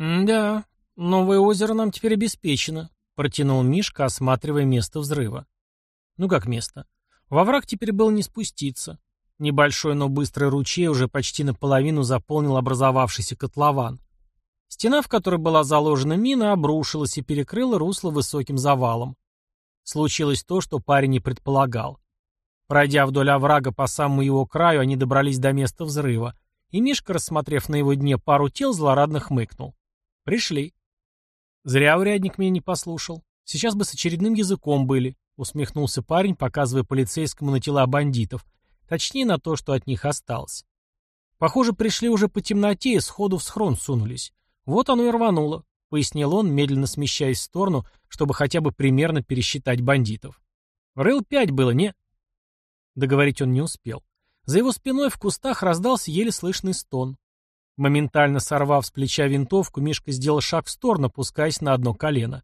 «Да, новое озеро нам теперь обеспечено», — протянул Мишка, осматривая место взрыва. «Ну как место? Во враг теперь было не спуститься. Небольшой, но быстрый ручей уже почти наполовину заполнил образовавшийся котлован. Стена, в которой была заложена мина, обрушилась и перекрыла русло высоким завалом. Случилось то, что парень не предполагал. Пройдя вдоль оврага по самому его краю, они добрались до места взрыва, и Мишка, рассмотрев на его дне пару тел, злорадно хмыкнул. «Пришли». «Зря урядник меня не послушал. Сейчас бы с очередным языком были», — усмехнулся парень, показывая полицейскому на тела бандитов, точнее на то, что от них осталось. Похоже, пришли уже по темноте и сходу в схрон сунулись. Вот оно и рвануло, пояснил он, медленно смещаясь в сторону, чтобы хотя бы примерно пересчитать бандитов. Рыл пять было, не? Договорить он не успел. За его спиной в кустах раздался еле слышный стон. Моментально сорвав с плеча винтовку, Мишка сделал шаг в сторону, опускаясь на одно колено.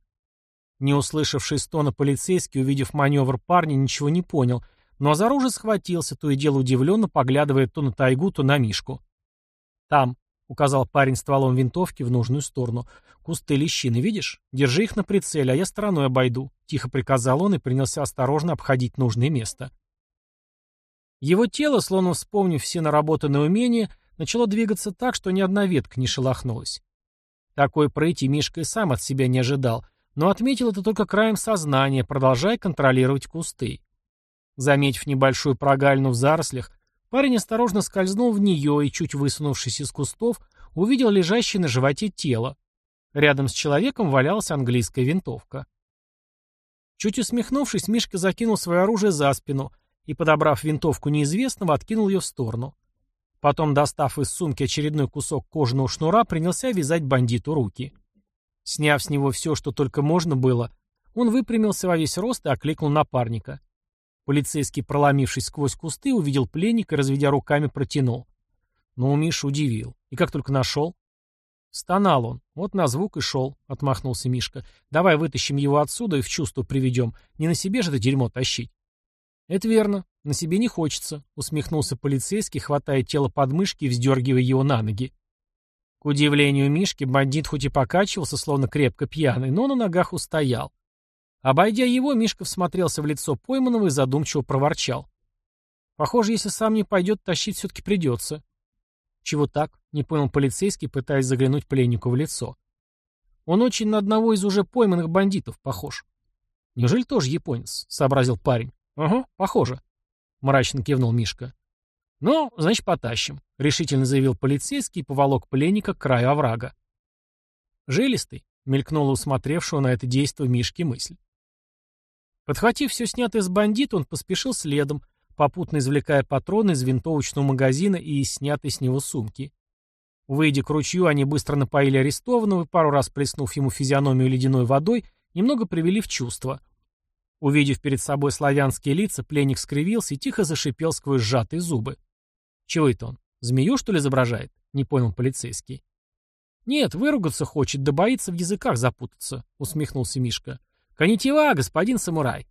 Не услышавший стона полицейский, увидев маневр парня, ничего не понял, но за оружие схватился, то и дело удивленно, поглядывая то на тайгу, то на Мишку. «Там», — указал парень стволом винтовки в нужную сторону, — «кусты лещины, видишь? Держи их на прицеле, а я стороной обойду», — тихо приказал он и принялся осторожно обходить нужное место. Его тело, словно вспомнив все наработанные умения, начало двигаться так, что ни одна ветка не шелохнулась. Такой пройти Мишка и сам от себя не ожидал, но отметил это только краем сознания, продолжая контролировать кусты. Заметив небольшую прогалину в зарослях, парень осторожно скользнул в нее и, чуть высунувшись из кустов, увидел лежащее на животе тело. Рядом с человеком валялась английская винтовка. Чуть усмехнувшись, Мишка закинул свое оружие за спину и, подобрав винтовку неизвестного, откинул ее в сторону. Потом, достав из сумки очередной кусок кожаного шнура, принялся вязать бандиту руки. Сняв с него все, что только можно было, он выпрямился во весь рост и окликнул напарника. Полицейский, проломившись сквозь кусты, увидел пленника и, разведя руками, протянул. Но у Миша удивил. И как только нашел? Стонал он. Вот на звук и шел, — отмахнулся Мишка. Давай вытащим его отсюда и в чувство приведем. Не на себе же это дерьмо тащить. Это верно. На себе не хочется, — усмехнулся полицейский, хватая тело под мышки и вздергивая его на ноги. К удивлению Мишки, бандит хоть и покачивался, словно крепко пьяный, но на ногах устоял. Обойдя его, Мишка всмотрелся в лицо пойманного и задумчиво проворчал. Похоже, если сам не пойдет, тащить все-таки придется. Чего так? Не понял полицейский, пытаясь заглянуть пленнику в лицо. Он очень на одного из уже пойманных бандитов похож. Неужели тоже японец? Сообразил парень. Ага, похоже. Мрачно кивнул Мишка. «Ну, значит, потащим», — решительно заявил полицейский и поволок пленника к краю оврага. «Жилистый», — мелькнула усмотревшего на это действо Мишки мысль. Подхватив все снятое с бандита, он поспешил следом, попутно извлекая патроны из винтовочного магазина и из снятой с него сумки. Выйдя к ручью, они быстро напоили арестованного и, пару раз плеснув ему физиономию ледяной водой, немного привели в чувство. Увидев перед собой славянские лица, пленник скривился и тихо зашипел сквозь сжатые зубы. «Чего это он? Змею, что ли, изображает?» — не понял полицейский. «Нет, выругаться хочет, да боится в языках запутаться», — усмехнулся Мишка. «Конитива, господин самурай!»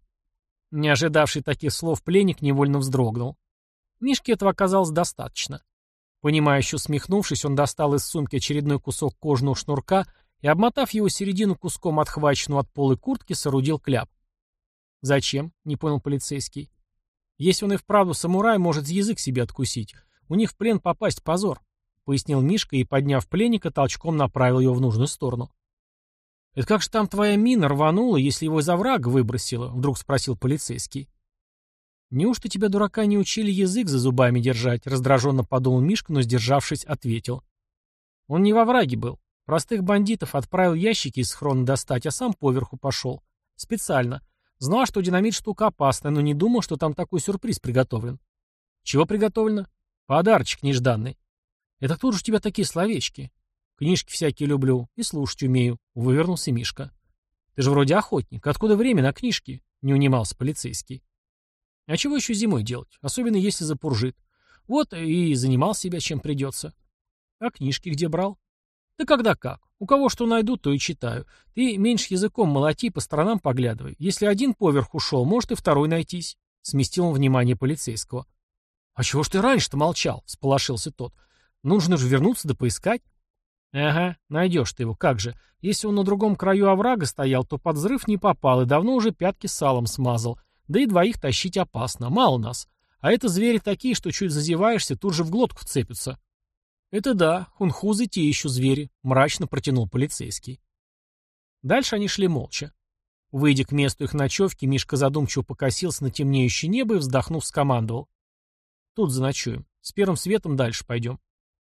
Не ожидавший таких слов пленник невольно вздрогнул. Мишке этого оказалось достаточно. Понимающе усмехнувшись, он достал из сумки очередной кусок кожаного шнурка и, обмотав его середину куском отхваченного от полой куртки, соорудил кляп. «Зачем?» — не понял полицейский. «Если он и вправду самурай, может язык себе откусить. У них в плен попасть позор», — пояснил Мишка и, подняв пленника, толчком направил его в нужную сторону. «Это как же там твоя мина рванула, если его из оврага выбросила?» — вдруг спросил полицейский. «Неужто тебя, дурака, не учили язык за зубами держать?» — раздраженно подумал Мишка, но, сдержавшись, ответил. «Он не во враге был. Простых бандитов отправил ящики из хрона достать, а сам поверху пошел. Специально. Знал, что динамит штука опасная, но не думал, что там такой сюрприз приготовлен». «Чего приготовлено?» «Подарочек нежданный». «Это кто же у тебя такие словечки?» Книжки всякие люблю и слушать умею», — вывернулся Мишка. «Ты же вроде охотник. Откуда время на книжки?» — не унимался полицейский. «А чего еще зимой делать? Особенно если запуржит. Вот и занимал себя чем придется». «А книжки где брал?» «Да когда как. У кого что найду, то и читаю. Ты меньше языком молоти, по сторонам поглядывай. Если один поверх ушел, может и второй найтись», — сместил он внимание полицейского. «А чего ж ты раньше-то молчал?» — сполошился тот. «Нужно же вернуться да поискать». Ага, найдешь ты его, как же. Если он на другом краю оврага стоял, то под взрыв не попал и давно уже пятки салом смазал. Да и двоих тащить опасно, мало нас. А это звери такие, что чуть зазеваешься, тут же в глотку вцепятся. Это да, хунхузы те еще звери, мрачно протянул полицейский. Дальше они шли молча. Выйдя к месту их ночевки, Мишка задумчиво покосился на темнеющее небо и, вздохнув, скомандовал. Тут заночуем. С первым светом дальше пойдем.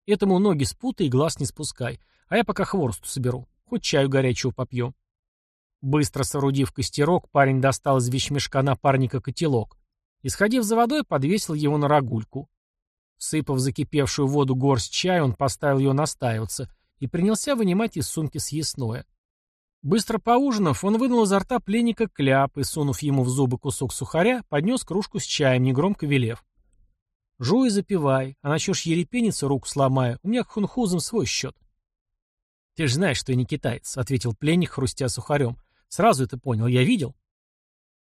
Этому ноги спутай и глаз не спускай, а я пока хворосту соберу. Хоть чаю горячего попьем. Быстро соорудив костерок, парень достал из вещмешка напарника котелок и, сходив за водой, подвесил его на рогульку. Сыпав закипевшую воду горсть чая, он поставил ее настаиваться и принялся вынимать из сумки съестное. Быстро поужинав, он вынул изо рта пленника кляп и, сунув ему в зубы кусок сухаря, поднес кружку с чаем, негромко велев. «Жуй и запивай, а начнешь ерепениться, руку сломаю, у меня к хунхузам свой счет». «Ты же знаешь, что я не китаец», — ответил пленник, хрустя сухарем. «Сразу это понял, я видел».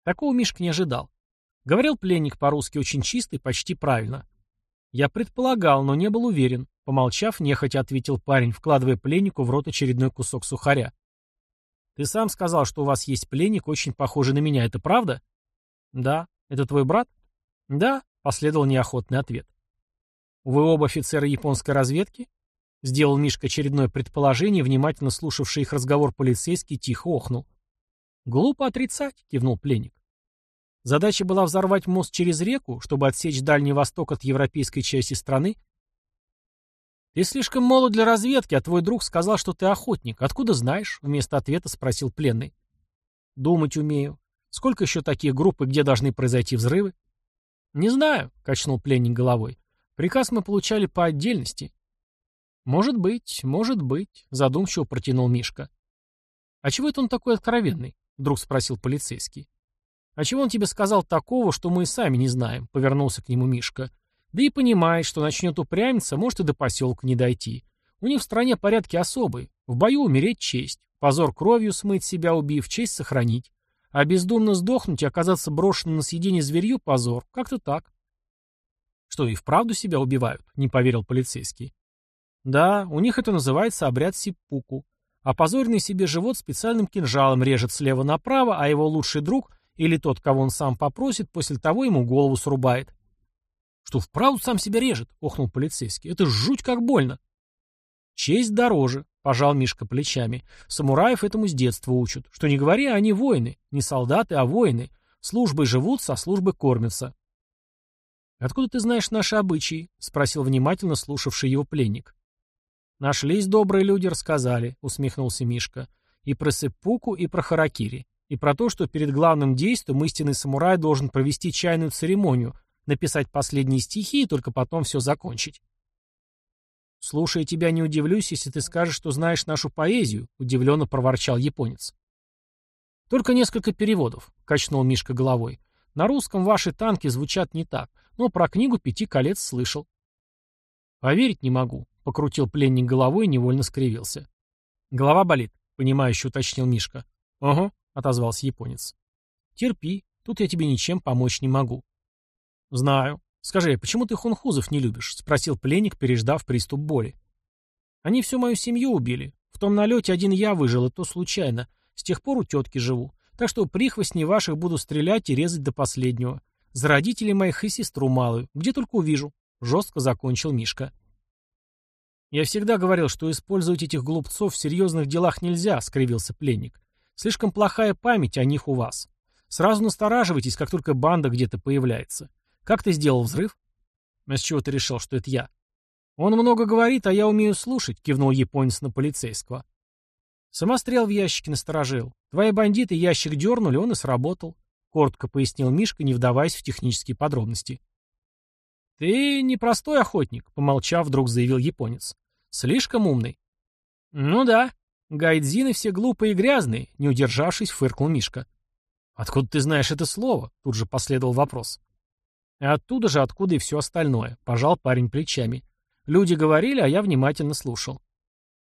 Такого Мишка не ожидал. Говорил пленник по-русски очень чисто и почти правильно. Я предполагал, но не был уверен. Помолчав, нехотя ответил парень, вкладывая пленнику в рот очередной кусок сухаря. Ты сам сказал, что у вас есть пленник, очень похожий на меня. Это правда? Да. Это твой брат? Да, последовал неохотный ответ. Вы оба офицеры японской разведки? Сделал Мишка очередное предположение, внимательно слушавший их разговор полицейский тихо охнул. Глупо отрицать, кивнул пленник. Задача была взорвать мост через реку, чтобы отсечь Дальний Восток от европейской части страны, «Ты слишком молод для разведки, а твой друг сказал, что ты охотник. Откуда знаешь?» — вместо ответа спросил пленный. «Думать умею. Сколько еще таких групп и где должны произойти взрывы?» «Не знаю», — качнул пленник головой. «Приказ мы получали по отдельности». «Может быть, может быть», — задумчиво протянул Мишка. «А чего это он такой откровенный?» — вдруг спросил полицейский. «А чего он тебе сказал такого, что мы и сами не знаем?» — повернулся к нему Мишка. Да и понимает, что начнет упрямиться, может и до поселка не дойти. У них в стране порядки особые. В бою умереть честь. Позор кровью смыть себя убив, честь сохранить. А бездумно сдохнуть и оказаться брошенным на съедение зверью — позор. Как-то так. Что, и вправду себя убивают? Не поверил полицейский. Да, у них это называется обряд сиппуку. Опозоренный себе живот специальным кинжалом режет слева направо, а его лучший друг, или тот, кого он сам попросит, после того ему голову срубает. Что вправду сам себя режет, охнул полицейский. Это жуть как больно. Честь дороже, пожал Мишка плечами. Самураев этому с детства учат. Что не говори, они воины. Не солдаты, а воины. Службой живут, со службы кормятся. «Откуда ты знаешь наши обычаи?» — спросил внимательно слушавший его пленник. «Нашлись добрые люди, рассказали», — усмехнулся Мишка. «И про сеппуку, и про харакири. И про то, что перед главным действием истинный самурай должен провести чайную церемонию, написать последние стихи и только потом все закончить. «Слушая тебя, не удивлюсь, если ты скажешь, что знаешь нашу поэзию», — удивленно проворчал японец. «Только несколько переводов», — качнул Мишка головой. «На русском ваши танки звучат не так, но про книгу «Пяти колец» слышал». «Поверить не могу», — покрутил пленник головой и невольно скривился. «Голова болит», — понимающе уточнил Мишка. «Ага», — отозвался японец. «Терпи, тут я тебе ничем помочь не могу». «Знаю. Скажи, почему ты хунхузов не любишь?» — спросил пленник, переждав приступ боли. «Они всю мою семью убили. В том налете один я выжил, и то случайно. С тех пор у тетки живу. Так что прихвостней ваших буду стрелять и резать до последнего. За родителей моих и сестру малую. Где только увижу». Жестко закончил Мишка. «Я всегда говорил, что использовать этих глупцов в серьезных делах нельзя», — скривился пленник. «Слишком плохая память о них у вас. Сразу настораживайтесь, как только банда где-то появляется. Как ты сделал взрыв? А с чего ты решил, что это я? Он много говорит, а я умею слушать, кивнул японец на полицейского. Самострел в ящике насторожил. Твои бандиты ящик дернули, он и сработал. Коротко пояснил Мишка, не вдаваясь в технические подробности. «Ты непростой охотник», — помолчав, вдруг заявил японец. «Слишком умный». «Ну да. Гайдзины все глупые и грязные», — не удержавшись, фыркнул Мишка. «Откуда ты знаешь это слово?» — тут же последовал вопрос. Оттуда же, откуда и все остальное. Пожал парень плечами. Люди говорили, а я внимательно слушал.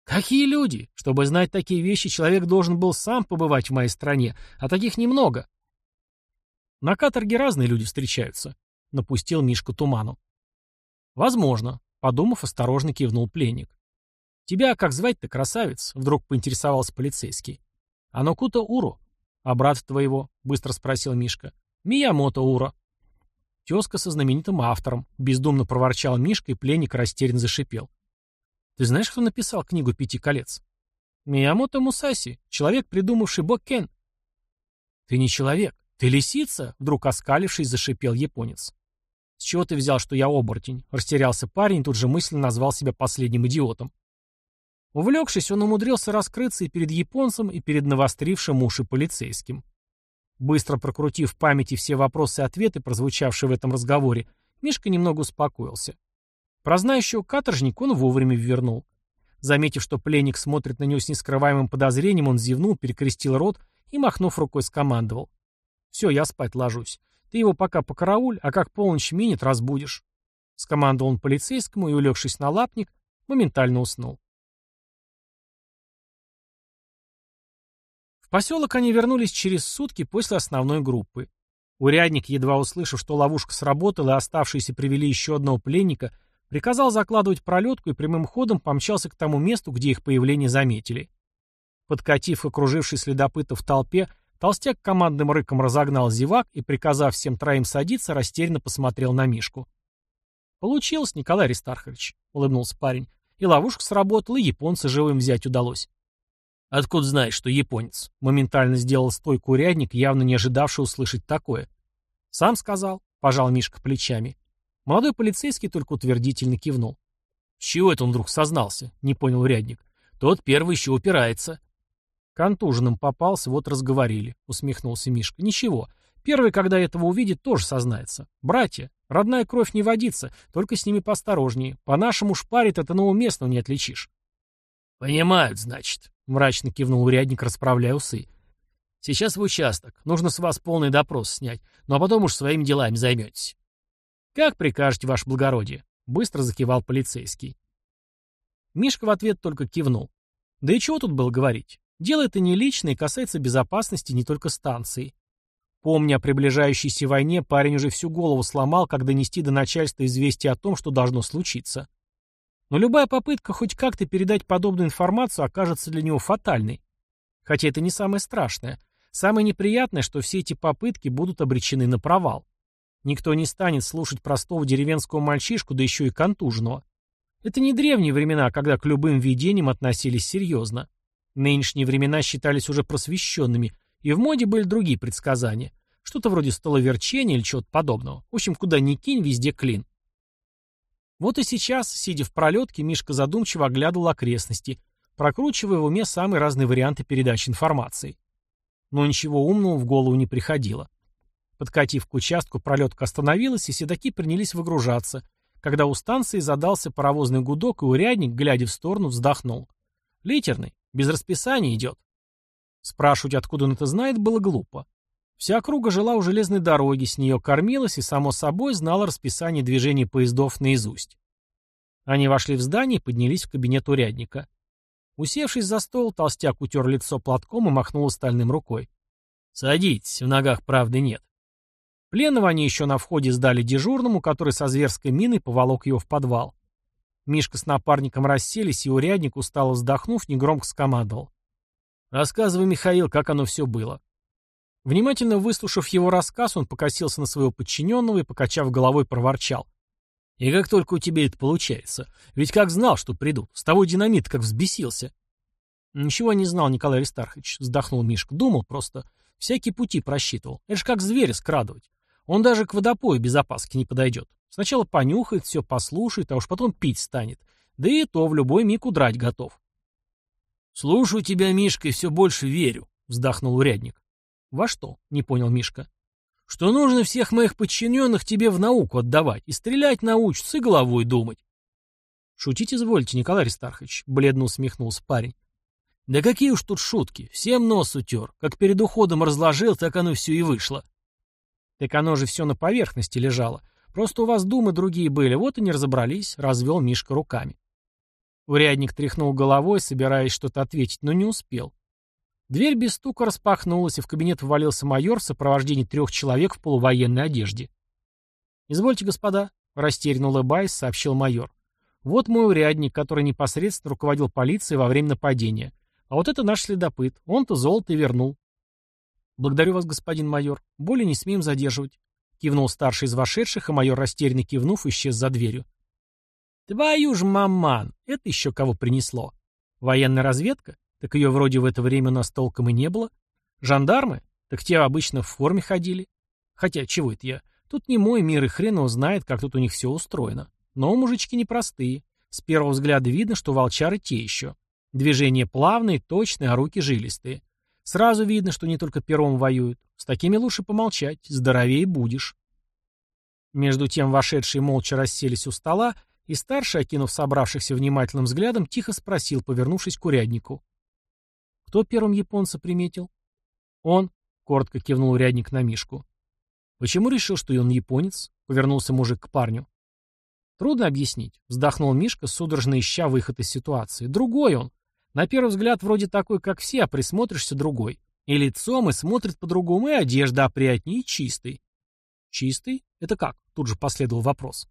Какие люди? Чтобы знать такие вещи, человек должен был сам побывать в моей стране, а таких немного. На каторге разные люди встречаются. Напустил Мишку туману. Возможно. Подумав, осторожно кивнул пленник. «Тебя как звать-то, красавец?» — вдруг поинтересовался полицейский. «Анокута Уро». «А брата твоего?» — быстро спросил Мишка. «Миямото Уро». Тезка со знаменитым автором. Бездумно проворчал Мишка, и пленник растерянно зашипел. «Ты знаешь, кто написал книгу «Пяти колец»?» «Миямото Мусаси, человек, придумавший Боккен». «Ты не человек, ты лисица!» — вдруг оскалившись, зашипел японец. «С чего ты взял, что я оборотень?» — растерялся парень тут же мысленно назвал себя последним идиотом. Увлекшись, он умудрился раскрыться и перед японцем, и перед навострившим уши полицейским. Быстро прокрутив в памяти все вопросы и ответы, прозвучавшие в этом разговоре, Мишка немного успокоился. Про знающего каторжника он вовремя вернул. Заметив, что пленник смотрит на него с нескрываемым подозрением, он зевнул, перекрестил рот и, махнув рукой, скомандовал. «Все, я спать ложусь. Ты его пока покарауль, а как полночь минет, разбудишь». Скомандовал он полицейскому и, улегшись на лапник, моментально уснул. В поселок они вернулись через сутки после основной группы. Урядник, едва услышав, что ловушка сработала и оставшиеся привели еще одного пленника, приказал закладывать пролетку и прямым ходом помчался к тому месту, где их появление заметили. Подкатив окруживший следопытов в толпе, толстяк командным рыком разогнал зевак и, приказав всем троим садиться, растерянно посмотрел на Мишку. «Получилось, Николай Аристархович», — улыбнулся парень. «И ловушка сработала, и японца живым взять удалось». «Откуда знаешь, что японец?» Моментально сделал стойку урядник, явно не ожидавший услышать такое. «Сам сказал», — пожал Мишка плечами. Молодой полицейский только утвердительно кивнул. «С чего это он вдруг сознался?» — не понял урядник. «Тот первый еще упирается». «Контуженным попался, вот разговорили», — усмехнулся Мишка. «Ничего. Первый, когда этого увидит, тоже сознается. Братья, родная кровь не водится, только с ними поосторожнее. По-нашему шпарит, это нового местного не отличишь». «Понимают, значит», — мрачно кивнул урядник, расправляя усы. «Сейчас в участок. Нужно с вас полный допрос снять, ну а потом уж своими делами займетесь». «Как прикажете, ваше благородие?» — быстро закивал полицейский. Мишка в ответ только кивнул. Да и чего тут было говорить? Дело это не личное и касается безопасности не только станции. Помня о приближающейся войне, парень уже всю голову сломал, как донести до начальства известие о том, что должно случиться. Но любая попытка хоть как-то передать подобную информацию окажется для него фатальной. Хотя это не самое страшное. Самое неприятное, что все эти попытки будут обречены на провал. Никто не станет слушать простого деревенского мальчишку, да еще и контуженного. Это не древние времена, когда к любым видениям относились серьезно. Нынешние времена считались уже просвещенными, и в моде были другие предсказания. Что-то вроде столоверчения или чего-то подобного. В общем, куда ни кинь, везде клин. Вот и сейчас, сидя в пролетке, Мишка задумчиво оглядывал окрестности, прокручивая в уме самые разные варианты передачи информации. Но ничего умного в голову не приходило. Подкатив к участку, пролетка остановилась, и седаки принялись выгружаться, когда у станции задался паровозный гудок, и урядник, глядя в сторону, вздохнул. «Литерный, без расписания идет». Спрашивать, откуда он это знает, было глупо. Вся округа жила у железной дороги, с нее кормилась и, само собой, знала расписание движения поездов наизусть. Они вошли в здание и поднялись в кабинет урядника. Усевшись за стол, толстяк утер лицо платком и махнул стальным рукой. «Садитесь, в ногах правды нет». Пленного они еще на входе сдали дежурному, который со зверской миной поволок его в подвал. Мишка с напарником расселись, и урядник, устало вздохнув, негромко скомандовал. «Рассказывай, Михаил, как оно все было». Внимательно выслушав его рассказ, он покосился на своего подчиненного и, покачав головой, проворчал. «И как только у тебя это получается? Ведь как знал, что придут? С того динамита как взбесился». «Ничего не знал, Николай Аристархович», — вздохнул Мишка. «Думал просто. Всякие пути просчитывал. Это ж как зверя скрадывать. Он даже к водопою без опаски не подойдет. Сначала понюхает, все послушает, а уж потом пить станет. Да и то в любой миг удрать готов». «Слушаю тебя, Мишка, и все больше верю», — вздохнул урядник. «Во что?» — не понял Мишка. «Что нужно всех моих подчиненных тебе в науку отдавать, и стрелять научиться, и головой думать». «Шутить извольте, Николай Аристархович», — бледно усмехнулся парень. «Да какие уж тут шутки, всем нос утер. Как перед уходом разложил, так оно все и вышло». «Так оно же все на поверхности лежало. Просто у вас думы другие были, вот и не разобрались», — развел Мишка руками. Урядник тряхнул головой, собираясь что-то ответить, но не успел. Дверь без стука распахнулась, и в кабинет ввалился майор в сопровождении трех человек в полувоенной одежде. «Извольте, господа», — растерянно улыбаясь, сообщил майор. Вот мой урядник, который непосредственно руководил полицией во время нападения. А вот это наш следопыт. Он-то золото и вернул. Благодарю вас, господин майор. Более не смеем задерживать. Кивнул старший из вошедших, и майор, растерянно кивнув, исчез за дверью. Твою ж маман! Это еще кого принесло? Военная разведка? Так ее вроде в это время у нас толком и не было. Жандармы? Так те обычно в форме ходили. Хотя, чего это я? Тут не мой мир, и хрен его знает, как тут у них все устроено. Но мужички непростые. С первого взгляда видно, что волчары те еще. Движения плавные, точные, а руки жилистые. Сразу видно, что не только пером воюют. С такими лучше помолчать, здоровее будешь. Между тем вошедшие молча расселись у стола, и старший, окинув собравшихся внимательным взглядом, тихо спросил, повернувшись к уряднику. «Кто первым японца приметил?» «Он», — коротко кивнул урядник на Мишку. «Почему решил, что он японец?» — повернулся мужик к парню. «Трудно объяснить», — вздохнул Мишка, судорожно ища выход из ситуации. «Другой он. На первый взгляд вроде такой, как все, а присмотришься другой. И лицом, и смотрит по-другому, и одежда опрятнее, и чистый». «Чистый? Это как?» — тут же последовал вопрос.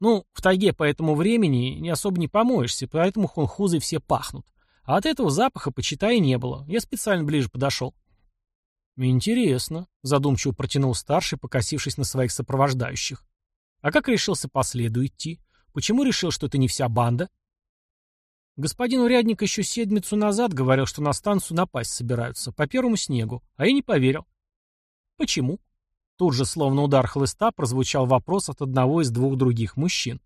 «Ну, в тайге по этому времени не особо не помоешься, поэтому хунхузы все пахнут. А от этого запаха, почитай, не было. Я специально ближе подошел». «Интересно», — задумчиво протянул старший, покосившись на своих сопровождающих. «А как решился по идти? Почему решил, что это не вся банда?» Господин урядник еще седмицу назад говорил, что на станцию напасть собираются, по первому снегу, а я не поверил. «Почему?» Тут же, словно удар хлыста, прозвучал вопрос от одного из двух других мужчин.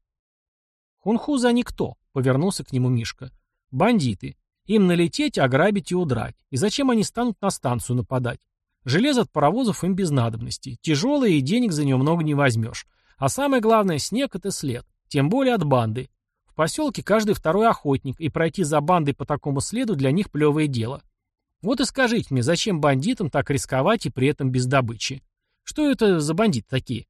«Хунхуза они кто?» — повернулся к нему Мишка. «Бандиты. Им налететь, ограбить и удрать. И зачем они станут на станцию нападать? Железо от паровозов им без надобности. Тяжелое, и денег за него много не возьмешь. А самое главное, снег — это след. Тем более от банды. В поселке каждый второй охотник, и пройти за бандой по такому следу для них плевое дело. Вот и скажите мне, зачем бандитам так рисковать и при этом без добычи? Что это за бандиты такие?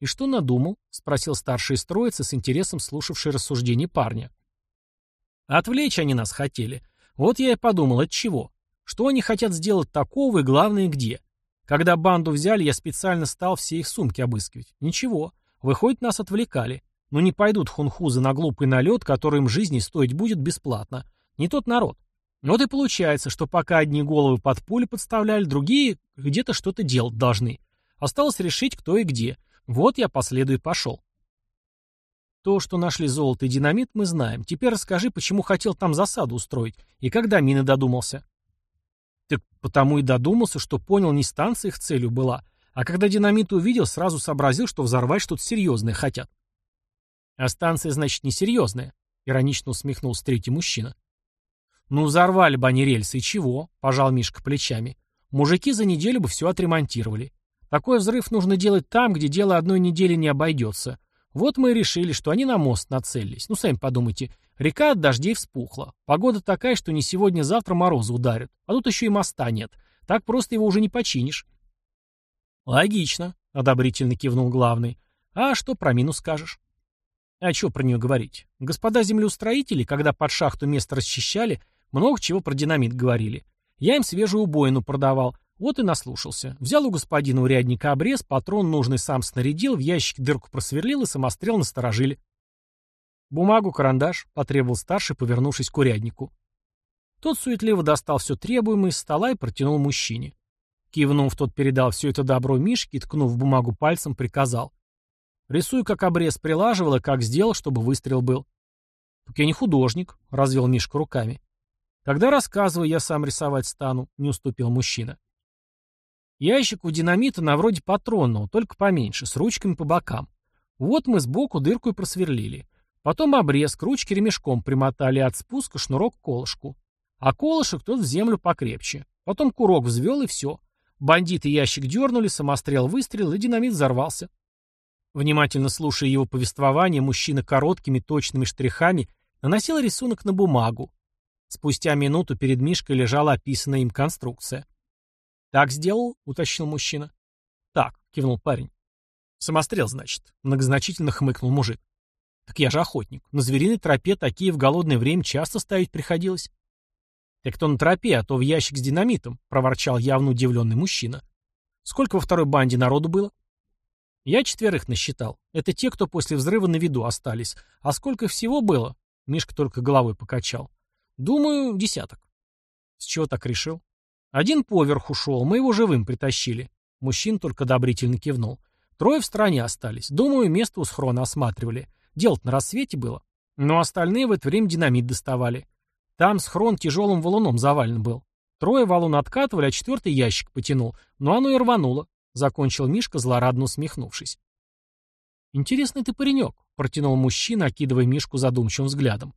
«И что надумал?» — спросил старший из с интересом слушавший рассуждения парня. «Отвлечь они нас хотели. Вот я и подумал, от чего? Что они хотят сделать такого и главное где? Когда банду взяли, я специально стал все их сумки обыскивать. Ничего. Выходит, нас отвлекали. Но не пойдут хунхузы на глупый налет, который им жизни стоить будет бесплатно. Не тот народ. Вот и получается, что пока одни головы под пули подставляли, другие где-то что-то делать должны. Осталось решить, кто и где. Вот я по следу и пошел. То, что нашли золото и динамит, мы знаем. Теперь расскажи, почему хотел там засаду устроить и когда мины додумался. Так потому и додумался, что понял, не станция их целью была, а когда динамит увидел, сразу сообразил, что взорвать что-то серьезное хотят. А станция, значит, несерьезная, иронично усмехнулся третий мужчина. Ну, взорвали бы они рельсы, и чего? Пожал Мишка плечами. Мужики за неделю бы все отремонтировали. Такой взрыв нужно делать там, где дело одной недели не обойдется. Вот мы и решили, что они на мост нацелились. Ну, сами подумайте, Река от дождей вспухла. Погода такая, что не сегодня-завтра морозы ударят. А тут еще и моста нет. Так просто его уже не починишь. Логично, одобрительно кивнул главный. А что про мину скажешь? А что про нее говорить? Господа землеустроители, когда под шахту место расчищали, много чего про динамит говорили. Я им свежую убоину продавал. Вот и наслушался. Взял у господина урядника обрез, патрон нужный сам снарядил, в ящик дырку просверлил и самострел насторожили. «Бумагу, карандаш», — потребовал старший, повернувшись к уряднику. Тот суетливо достал все требуемое из стола и протянул мужчине. Кивнув, тот передал все это добро Мишке и, ткнув бумагу пальцем, приказал. «Рисуй, как обрез прилаживал и как сделал, чтобы выстрел был». «Так я не художник», — развел Мишка руками. «Тогда рассказывай, я сам рисовать стану», — не уступил мужчина. Ящик у динамита на вроде патронного, только поменьше, с ручками по бокам. Вот мы сбоку дырку и просверлили. Потом обрез к ручке ремешком примотали от спуска шнурок к колышку. А колышек тот в землю покрепче. Потом курок взвел и все. Бандиты ящик дернули, самострел выстрелил, и динамит взорвался. Внимательно слушая его повествование, мужчина короткими точными штрихами наносил рисунок на бумагу. Спустя минуту перед Мишкой лежала описанная им конструкция. «Так сделал?» — уточнил мужчина. «Так», — кивнул парень. «Самострел, значит», — многозначительно хмыкнул мужик. Так я же охотник. На звериной тропе такие в голодное время часто ставить приходилось. Так то на тропе, а то в ящик с динамитом, проворчал явно удивленный мужчина. Сколько во второй банде народу было? Я четверых насчитал. Это те, кто после взрыва на виду остались. А сколько всего было? Мишка только головой покачал. Думаю, десяток. С чего так решил? Один поверх ушел, мы его живым притащили. Мужчин только одобрительно кивнул. Трое в стороне остались. Думаю, место у схрона осматривали. дело на рассвете было. Но остальные в это время динамит доставали. Там схрон тяжелым валуном завален был. Трое валун откатывали, а четвертый ящик потянул. Но оно и рвануло. Закончил Мишка, злорадно усмехнувшись. «Интересный ты паренек», — протянул мужчина, окидывая Мишку задумчивым взглядом.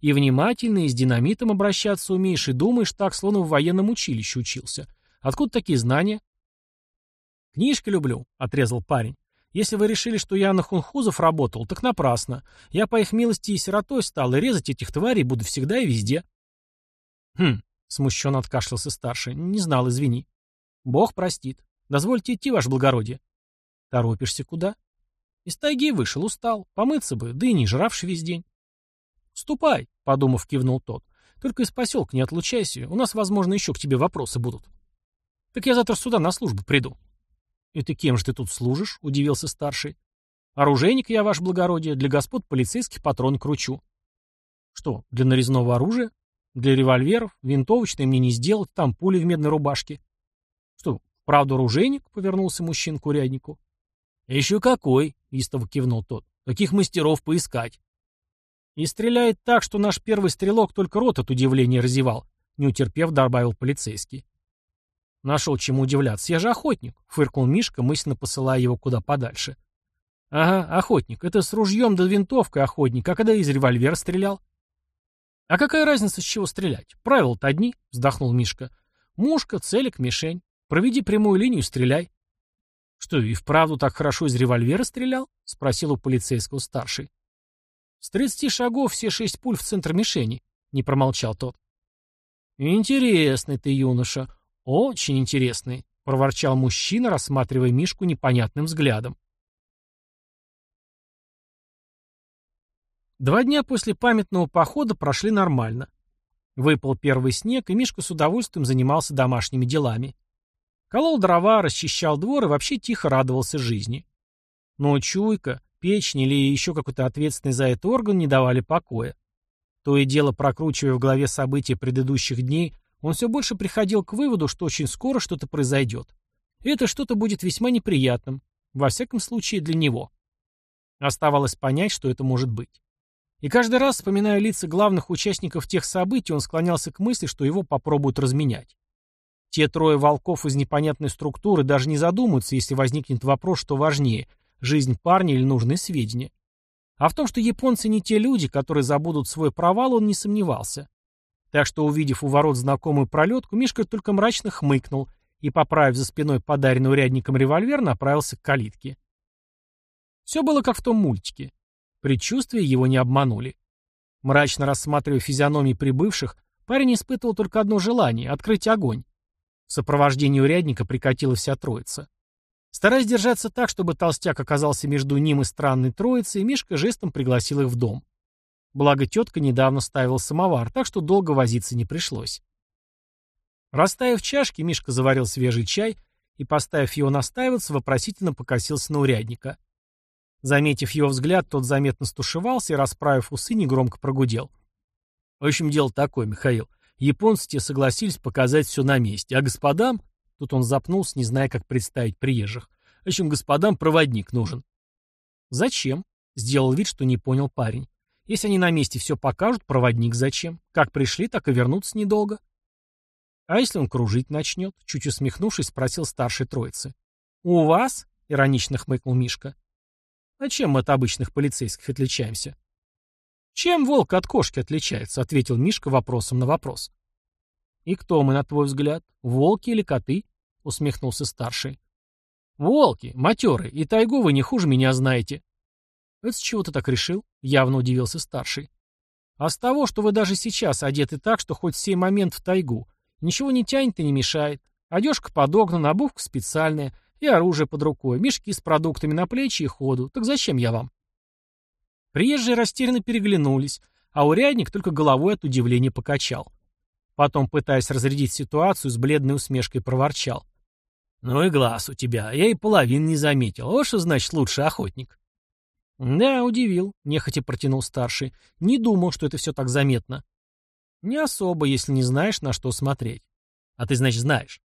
«И внимательно, и с динамитом обращаться умеешь, и думаешь так, словно в военном училище учился. Откуда такие знания?» «Книжки люблю», — отрезал парень. «Если вы решили, что я на хунхузов работал, так напрасно. Я по их милости и сиротой стал, и резать этих тварей буду всегда и везде». «Хм», — смущенно откашлялся старший, — «не знал, извини». «Бог простит. Дозвольте идти, ваше благородие». «Торопишься куда?» «Из тайги вышел, устал. Помыться бы, да и не жравший весь день». «Ступай», — подумав, кивнул тот. «Только из поселка не отлучайся. У нас, возможно, еще к тебе вопросы будут». «Так я завтра сюда на службу приду». «Это кем же ты тут служишь?» — удивился старший. «Оружейник я, ваше благородие, для господ полицейских патрон кручу». «Что, для нарезного оружия? Для револьверов? Винтовочные мне не сделать, там пули в медной рубашке». «Что, правда оружейник?» — повернулся мужчина к уряднику. «Еще какой!» — истово кивнул тот. «Каких мастеров поискать?» «И стреляет так, что наш первый стрелок только рот от удивления разевал», — не утерпев, добавил полицейский. Нашел чему удивляться. Я же охотник, фыркнул Мишка, мысленно посылая его куда подальше. Ага, охотник. Это с ружьем да винтовкой охотник. А когда из револьвера стрелял? А какая разница, с чего стрелять? Правила-то одни, вздохнул Мишка. Мушка, целик, мишень. Проведи прямую линию, стреляй. Что, и вправду так хорошо из револьвера стрелял? Спросил у полицейского старший. С тридцати шагов все шесть пуль в центр мишени, не промолчал тот. Интересный ты, юноша. «Очень интересный», — проворчал мужчина, рассматривая Мишку непонятным взглядом. Два дня после памятного похода прошли нормально. Выпал первый снег, и Мишка с удовольствием занимался домашними делами. Колол дрова, расчищал двор и вообще тихо радовался жизни. Но чуйка, печень или еще какой-то ответственный за это орган не давали покоя. То и дело, прокручивая в голове события предыдущих дней, он все больше приходил к выводу, что очень скоро что-то произойдет. И это что-то будет весьма неприятным, во всяком случае для него. Оставалось понять, что это может быть. И каждый раз, вспоминая лица главных участников тех событий, он склонялся к мысли, что его попробуют разменять. Те трое волков из непонятной структуры даже не задумаются, если возникнет вопрос, что важнее – жизнь парня или нужные сведения. А в том, что японцы не те люди, которые забудут свой провал, он не сомневался. Так что, увидев у ворот знакомую пролетку, Мишка только мрачно хмыкнул и, поправив за спиной подаренный урядником револьвер, направился к калитке. Все было как в том мультике. Предчувствия его не обманули. Мрачно рассматривая физиономии прибывших, парень испытывал только одно желание — открыть огонь. В сопровождении урядника прикатила вся троица. Стараясь держаться так, чтобы толстяк оказался между ним и странной троицей, Мишка жестом пригласил их в дом. Благо тетка недавно ставила самовар, так что долго возиться не пришлось. Расставив чашки, Мишка заварил свежий чай и, поставив его настаиваться, вопросительно покосился на урядника. Заметив его взгляд, тот заметно стушевался и, расправив усы, негромко прогудел. В общем, дело такое, Михаил. Японцы те согласились показать все на месте, а господам... Тут он запнулся, не зная, как представить приезжих. В общем, господам проводник нужен. «Зачем?» — сделал вид, что не понял парень. Если они на месте все покажут, проводник зачем? Как пришли, так и вернуться недолго. А если он кружить начнет? Чуть усмехнувшись, спросил старший троицы. У вас? Иронично хмыкнул Мишка. А чем мы от обычных полицейских отличаемся? Чем волк от кошки отличается? Ответил Мишка вопросом на вопрос. И кто мы, на твой взгляд? Волки или коты? Усмехнулся старший. Волки, матеры, и тайгу вы не хуже меня знаете. «Это с чего ты так решил?» — явно удивился старший. «А с того, что вы даже сейчас одеты так, что хоть в сей момент в тайгу. Ничего не тянет и не мешает. Одежка подогнана, обувка специальная, и оружие под рукой, мешки с продуктами на плечи и ходу. Так зачем я вам?» Приезжие растерянно переглянулись, а урядник только головой от удивления покачал. Потом, пытаясь разрядить ситуацию, с бледной усмешкой проворчал. «Ну и глаз у тебя, я и половин не заметил. Вот значит лучший охотник». «Да, удивил», — нехотя протянул старший. «Не думал, что это все так заметно». «Не особо, если не знаешь, на что смотреть». «А ты, значит, знаешь?»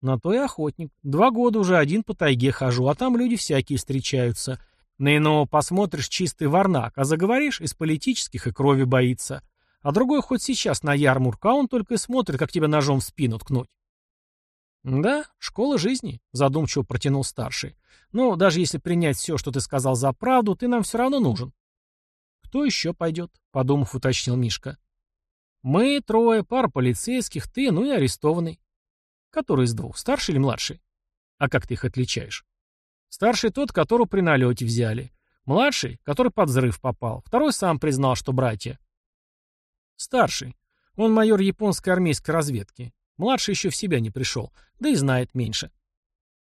«На то и охотник. Два года уже один по тайге хожу, а там люди всякие встречаются. На иного посмотришь чистый варнак, а заговоришь из политических и крови боится. А другой хоть сейчас на ярмарку, а он только и смотрит, как тебя ножом в спину ткнуть». «Да, школа жизни», — задумчиво протянул старший. «Но даже если принять все, что ты сказал за правду, ты нам все равно нужен». «Кто еще пойдет?» — подумав, уточнил Мишка. «Мы трое, пара полицейских, ты, ну и арестованный». «Который из двух, старший или младший?» «А как ты их отличаешь?» «Старший тот, которого при налете взяли. Младший, который под взрыв попал. Второй сам признал, что братья». «Старший. Он майор японской армейской разведки. Младший еще в себя не пришел, да и знает меньше.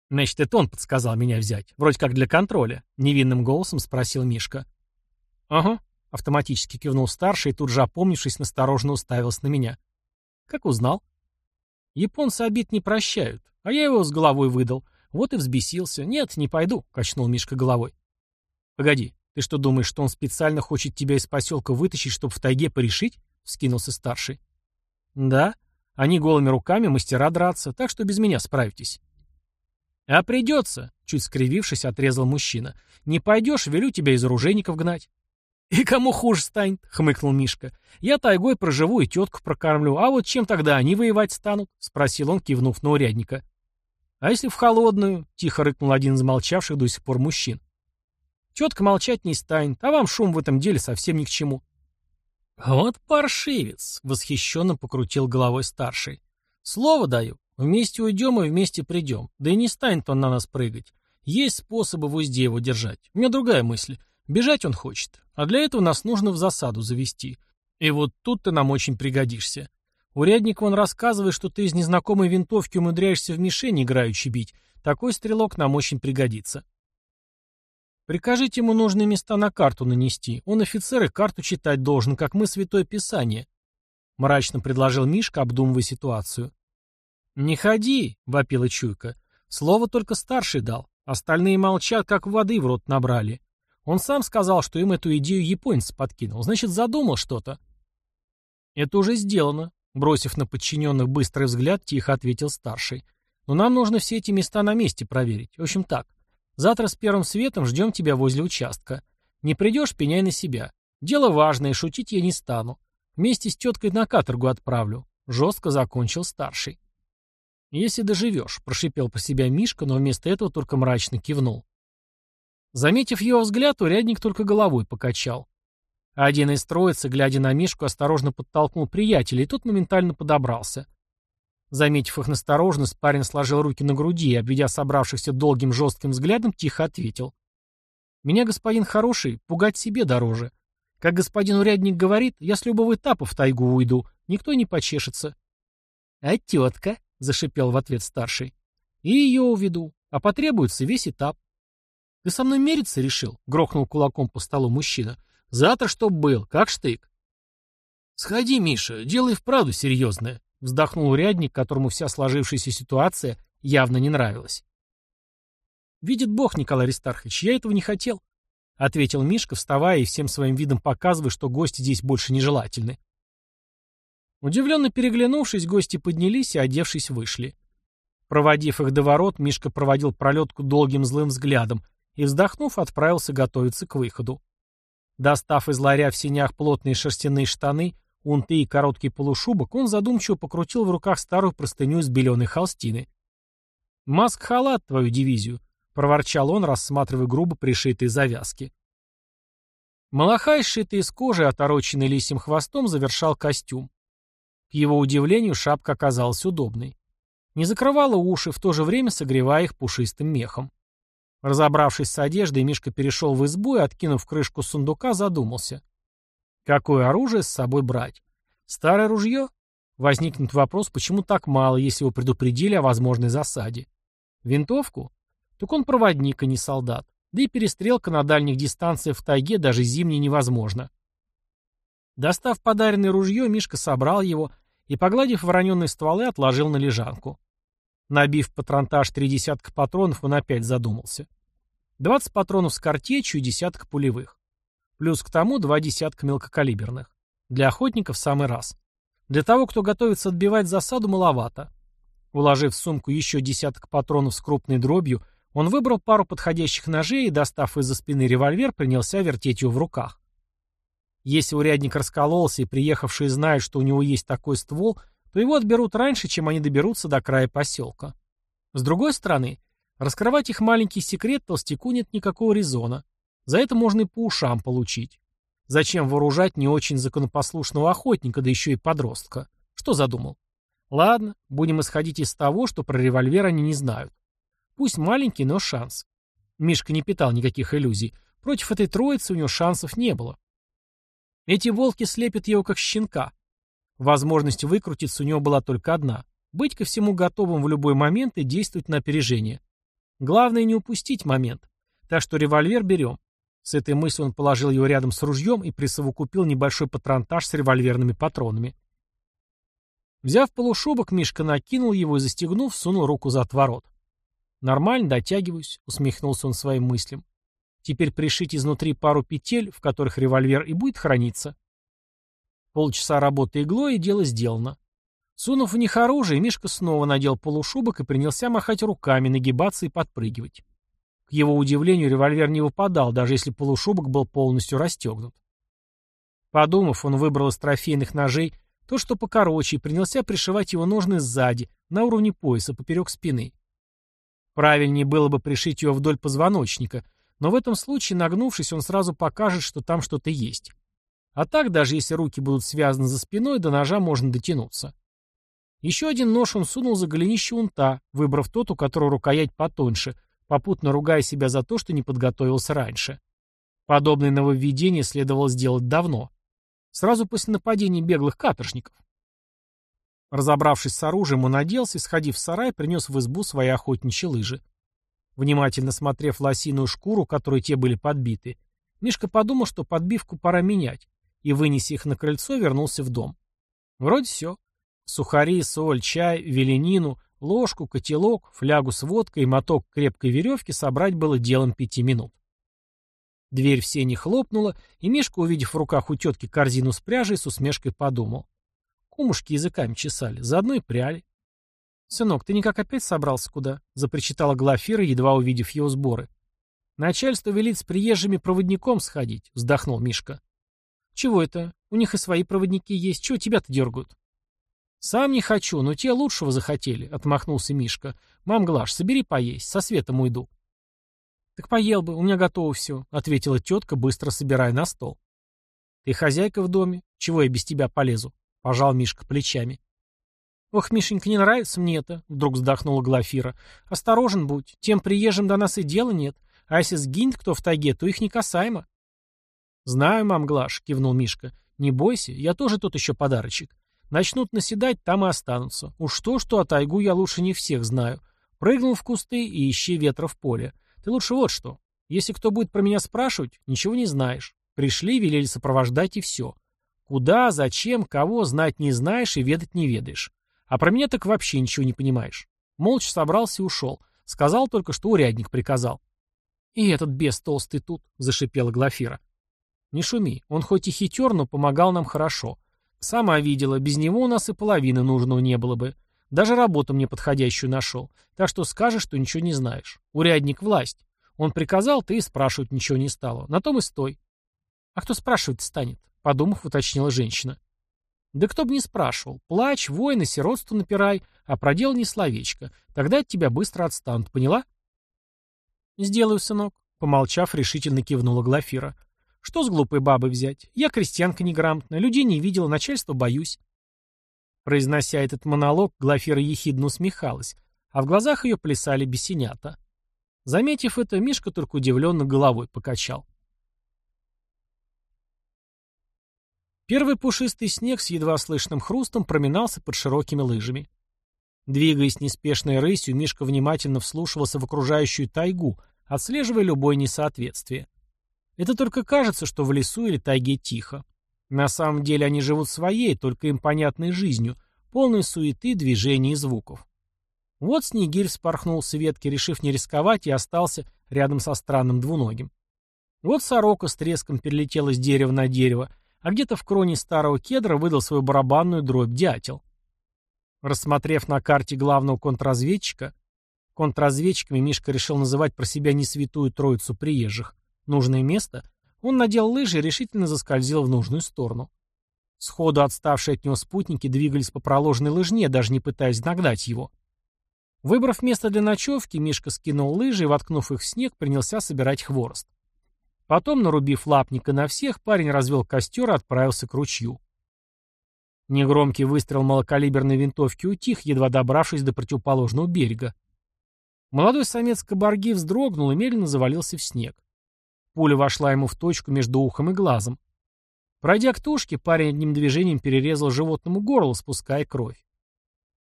«Значит, это он подсказал меня взять, вроде как для контроля», — невинным голосом спросил Мишка. «Ага», — автоматически кивнул старший и тут же, опомнившись, настороженно уставился на меня. «Как узнал?» «Японцы обид не прощают, а я его с головой выдал. Вот и взбесился. Нет, не пойду», — качнул Мишка головой. «Погоди, ты что думаешь, что он специально хочет тебя из поселка вытащить, чтобы в тайге порешить?» — вскинулся старший. «Да, они голыми руками мастера драться, так что без меня справитесь. А придется, чуть скривившись, отрезал мужчина. Не пойдешь, велю тебя из оружейников гнать. «И кому хуже станет?» — хмыкнул Мишка. «Я тайгой проживу и тетку прокормлю, а вот чем тогда они воевать станут?» — спросил он, кивнув на урядника. «А если в холодную?» — тихо рыкнул один из молчавших до сих пор мужчин. «Тетка молчать не станет, а вам шум в этом деле совсем ни к чему. «Вот паршивец!» — восхищенно покрутил головой старший. «Слово даю. Вместе уйдем и вместе придем. Да и не станет он на нас прыгать. Есть способы в узде его держать. У меня другая мысль. Бежать он хочет. А для этого нас нужно в засаду завести. И вот тут ты нам очень пригодишься. Урядник он рассказывает, что ты из незнакомой винтовки умудряешься в мишень играючи бить. Такой стрелок нам очень пригодится. Прикажите ему нужные места на карту нанести. Он офицер и карту читать должен, как мы Святое Писание. Мрачно предложил Мишка, обдумывая ситуацию. «Не ходи», — вопила Чуйка. «Слово только старший дал. Остальные молчат, как воды в рот набрали. Он сам сказал, что им эту идею японец подкинул. Значит, задумал что-то». «Это уже сделано», — бросив на подчиненных быстрый взгляд, тихо ответил старший. «Но нам нужно все эти места на месте проверить. В общем так, Завтра с первым светом ждем тебя возле участка. Не придешь, пеняй на себя. Дело важное, шутить я не стану. Вместе с теткой на каторгу отправлю. Жестко закончил старший. «Если доживешь», — прошипел по себя Мишка, но вместо этого только мрачно кивнул. Заметив его взгляд, урядник только головой покачал. Один из троицы, глядя на Мишку, осторожно подтолкнул приятеля, и тот моментально подобрался. Заметив их настороженность, парень сложил руки на груди и, обведя собравшихся долгим жестким взглядом, тихо ответил. «Меня, господин хороший, пугать себе дороже. Как господин урядник говорит, я с любого этапа в тайгу уйду, никто не почешется». «А тетка?» — зашипел в ответ старший. «И ее уведу, а потребуется весь этап». «Ты со мной мериться решил?» — грохнул кулаком по столу мужчина. «Завтра чтоб был, как штык». «Сходи, Миша, делай вправду серьезное», Вздохнул урядник, которому вся сложившаяся ситуация явно не нравилась. «Видит Бог, Николай Аристархович, я этого не хотел», — ответил Мишка, вставая и всем своим видом показывая, что гости здесь больше нежелательны. Удивленно переглянувшись, гости поднялись и, одевшись, вышли. Проводив их до ворот, Мишка проводил пролетку долгим злым взглядом и, вздохнув, отправился готовиться к выходу. Достав из ларя в синях плотные шерстяные штаны, унты и короткий полушубок, он задумчиво покрутил в руках старую простыню из беленой холстины. «Маск-халат, твою дивизию», — проворчал он, рассматривая грубо пришитые завязки. Малахай, сшитый из кожи, отороченный лисим хвостом, завершал костюм. К его удивлению, шапка оказалась удобной. Не закрывала уши, в то же время согревая их пушистым мехом. Разобравшись с одеждой, Мишка перешел в избу и, откинув крышку сундука, задумался — Какое оружие с собой брать? Старое ружье? Возникнет вопрос, почему так мало, если его предупредили о возможной засаде. Винтовку? Так он проводник, а не солдат. Да и перестрелка на дальних дистанциях в тайге даже зимней невозможна. Достав подаренное ружье, Мишка собрал его и, погладив вороненные стволы, отложил на лежанку. Набив патронтаж три десятка патронов, он опять задумался. Двадцать патронов с картечью и десяток пулевых. Плюс к тому два десятка мелкокалиберных. Для охотников самый раз. Для того, кто готовится отбивать засаду, маловато. Уложив в сумку еще десяток патронов с крупной дробью, он выбрал пару подходящих ножей и, достав из-за спины револьвер, принялся вертеть его в руках. Если урядник раскололся и приехавшие знают, что у него есть такой ствол, то его отберут раньше, чем они доберутся до края поселка. С другой стороны, раскрывать их маленький секрет толстяку нет никакого резона. За это можно и по ушам получить. Зачем вооружать не очень законопослушного охотника, да еще и подростка? Что задумал? Ладно, будем исходить из того, что про револьвер они не знают. Пусть маленький, но шанс. Мишка не питал никаких иллюзий. Против этой троицы у него шансов не было. Эти волки слепят его как щенка. Возможность выкрутиться у него была только одна — быть ко всему готовым в любой момент и действовать на опережение. Главное не упустить момент. Так что револьвер берем. С этой мыслью он положил его рядом с ружьем и присовокупил небольшой патронтаж с револьверными патронами. Взяв полушубок, Мишка накинул его и, застегнув, сунул руку за отворот. «Нормально, дотягиваюсь», — усмехнулся он своим мыслям. Теперь пришить изнутри пару петель, в которых револьвер и будет храниться. Полчаса работы иглой, и дело сделано. Сунув в них оружие, Мишка снова надел полушубок и принялся махать руками, нагибаться и подпрыгивать. К его удивлению, револьвер не выпадал, даже если полушубок был полностью расстегнут. Подумав, он выбрал из трофейных ножей то, что покороче, и принялся пришивать его ножны сзади, на уровне пояса, поперек спины. Правильнее было бы пришить его вдоль позвоночника, но в этом случае, нагнувшись, он сразу покажет, что там что-то есть. А так, даже если руки будут связаны за спиной, до ножа можно дотянуться. Еще один нож он сунул за голенище унта, выбрав тот, у которого рукоять потоньше, попутно ругая себя за то, что не подготовился раньше. Подобное нововведение следовало сделать давно. Сразу после нападения беглых каторжников. Разобравшись с оружием, он оделся и, сходив в сарай, принес в избу свои охотничьи лыжи. Внимательно смотрев лосиную шкуру, которой те были подбиты, Мишка подумал, что подбивку пора менять, и, вынеся их на крыльцо, вернулся в дом. Вроде все. Сухари, соль, чай, веленину, ложку, котелок, флягу с водкой и моток крепкой веревки собрать было делом пяти минут. Дверь в сене хлопнула, и Мишка, увидев в руках у тетки корзину с пряжей, с усмешкой подумал. Кумушки языками чесали, заодно и пряли. «Сынок, ты никак опять собрался куда?» — запричитала Глафира, едва увидев его сборы. «Начальство велит с приезжими проводником сходить», — вздохнул Мишка. «Чего это? У них и свои проводники есть. Чего тебя-то дергают?» «Сам не хочу, но те лучшего захотели», — отмахнулся Мишка. «Мам, Глаш, собери поесть, со светом уйду». «Так поел бы, у меня готово все», — ответила тетка, быстро собирая на стол. «Ты хозяйка в доме. Чего я без тебя полезу?» — пожал Мишка плечами. «Ох, Мишенька, не нравится мне это», — вдруг вздохнула Глафира. «Осторожен будь. Тем приезжим до нас и дела нет. А если сгинет кто в тайге, то их не касаемо». «Знаю, мам Глаш», — кивнул Мишка. «Не бойся, я тоже тут еще подарочек. Начнут наседать, там и останутся. Уж то-что, а тайгу я лучше не всех знаю. Прыгнул в кусты и ищи ветра в поле. Ты лучше вот что. Если кто будет про меня спрашивать, ничего не знаешь. Пришли, велели сопровождать и все. Куда, зачем, кого, знать не знаешь и ведать не ведаешь. А про меня так вообще ничего не понимаешь. Молча собрался и ушел. Сказал только, что урядник приказал. И этот бес толстый тут, зашипела Глафира. Не шуми, он хоть и хитер, но помогал нам хорошо. Сама видела, без него у нас и половины нужного не было бы. Даже работу мне подходящую нашел. Так что скажешь, что ничего не знаешь. Урядник — власть. Он приказал, ты и спрашивать ничего не стало. На том и стой. А кто спрашивать станет? Подумав, уточнила женщина. Да кто бы не спрашивал. Плачь, вой, на сиротство напирай, а про дело не словечко. Тогда от тебя быстро отстанут, поняла? Сделаю, сынок. Помолчав, решительно кивнула Глафира. Что с глупой бабой взять? Я крестьянка неграмотная, людей не видела, начальство боюсь. Произнося этот монолог, Глафира ехидно усмехалась, а в глазах ее плясали бесенята. Заметив это, Мишка только удивленно головой покачал. Первый пушистый снег с едва слышным хрустом проминался под широкими лыжами. Двигаясь неспешной рысью, Мишка внимательно вслушивался в окружающую тайгу, отслеживая любое несоответствие. Это только кажется, что в лесу или тайге тихо. На самом деле они живут своей, только им понятной жизнью, полной суеты, движений и звуков. Вот Снегирь вспорхнул с ветки, решив не рисковать, и остался рядом со странным двуногим. Вот сорока с треском перелетела с дерева на дерево, а где-то в кроне старого кедра выдал свою барабанную дробь дятел. Рассмотрев на карте главного контрразведчика, контрразведчиками Мишка решил называть про себя не святую троицу приезжих, нужное место, он надел лыжи и решительно заскользил в нужную сторону. Сходу отставшие от него спутники двигались по проложенной лыжне, даже не пытаясь нагнать его. Выбрав место для ночевки, Мишка скинул лыжи и, воткнув их в снег, принялся собирать хворост. Потом, нарубив лапника на всех, парень развел костер и отправился к ручью. Негромкий выстрел малокалиберной винтовки утих, едва добравшись до противоположного берега. Молодой самец кабарги вздрогнул и медленно завалился в снег. Пуля вошла ему в точку между ухом и глазом. Пройдя к тушке, парень одним движением перерезал животному горло, спуская кровь.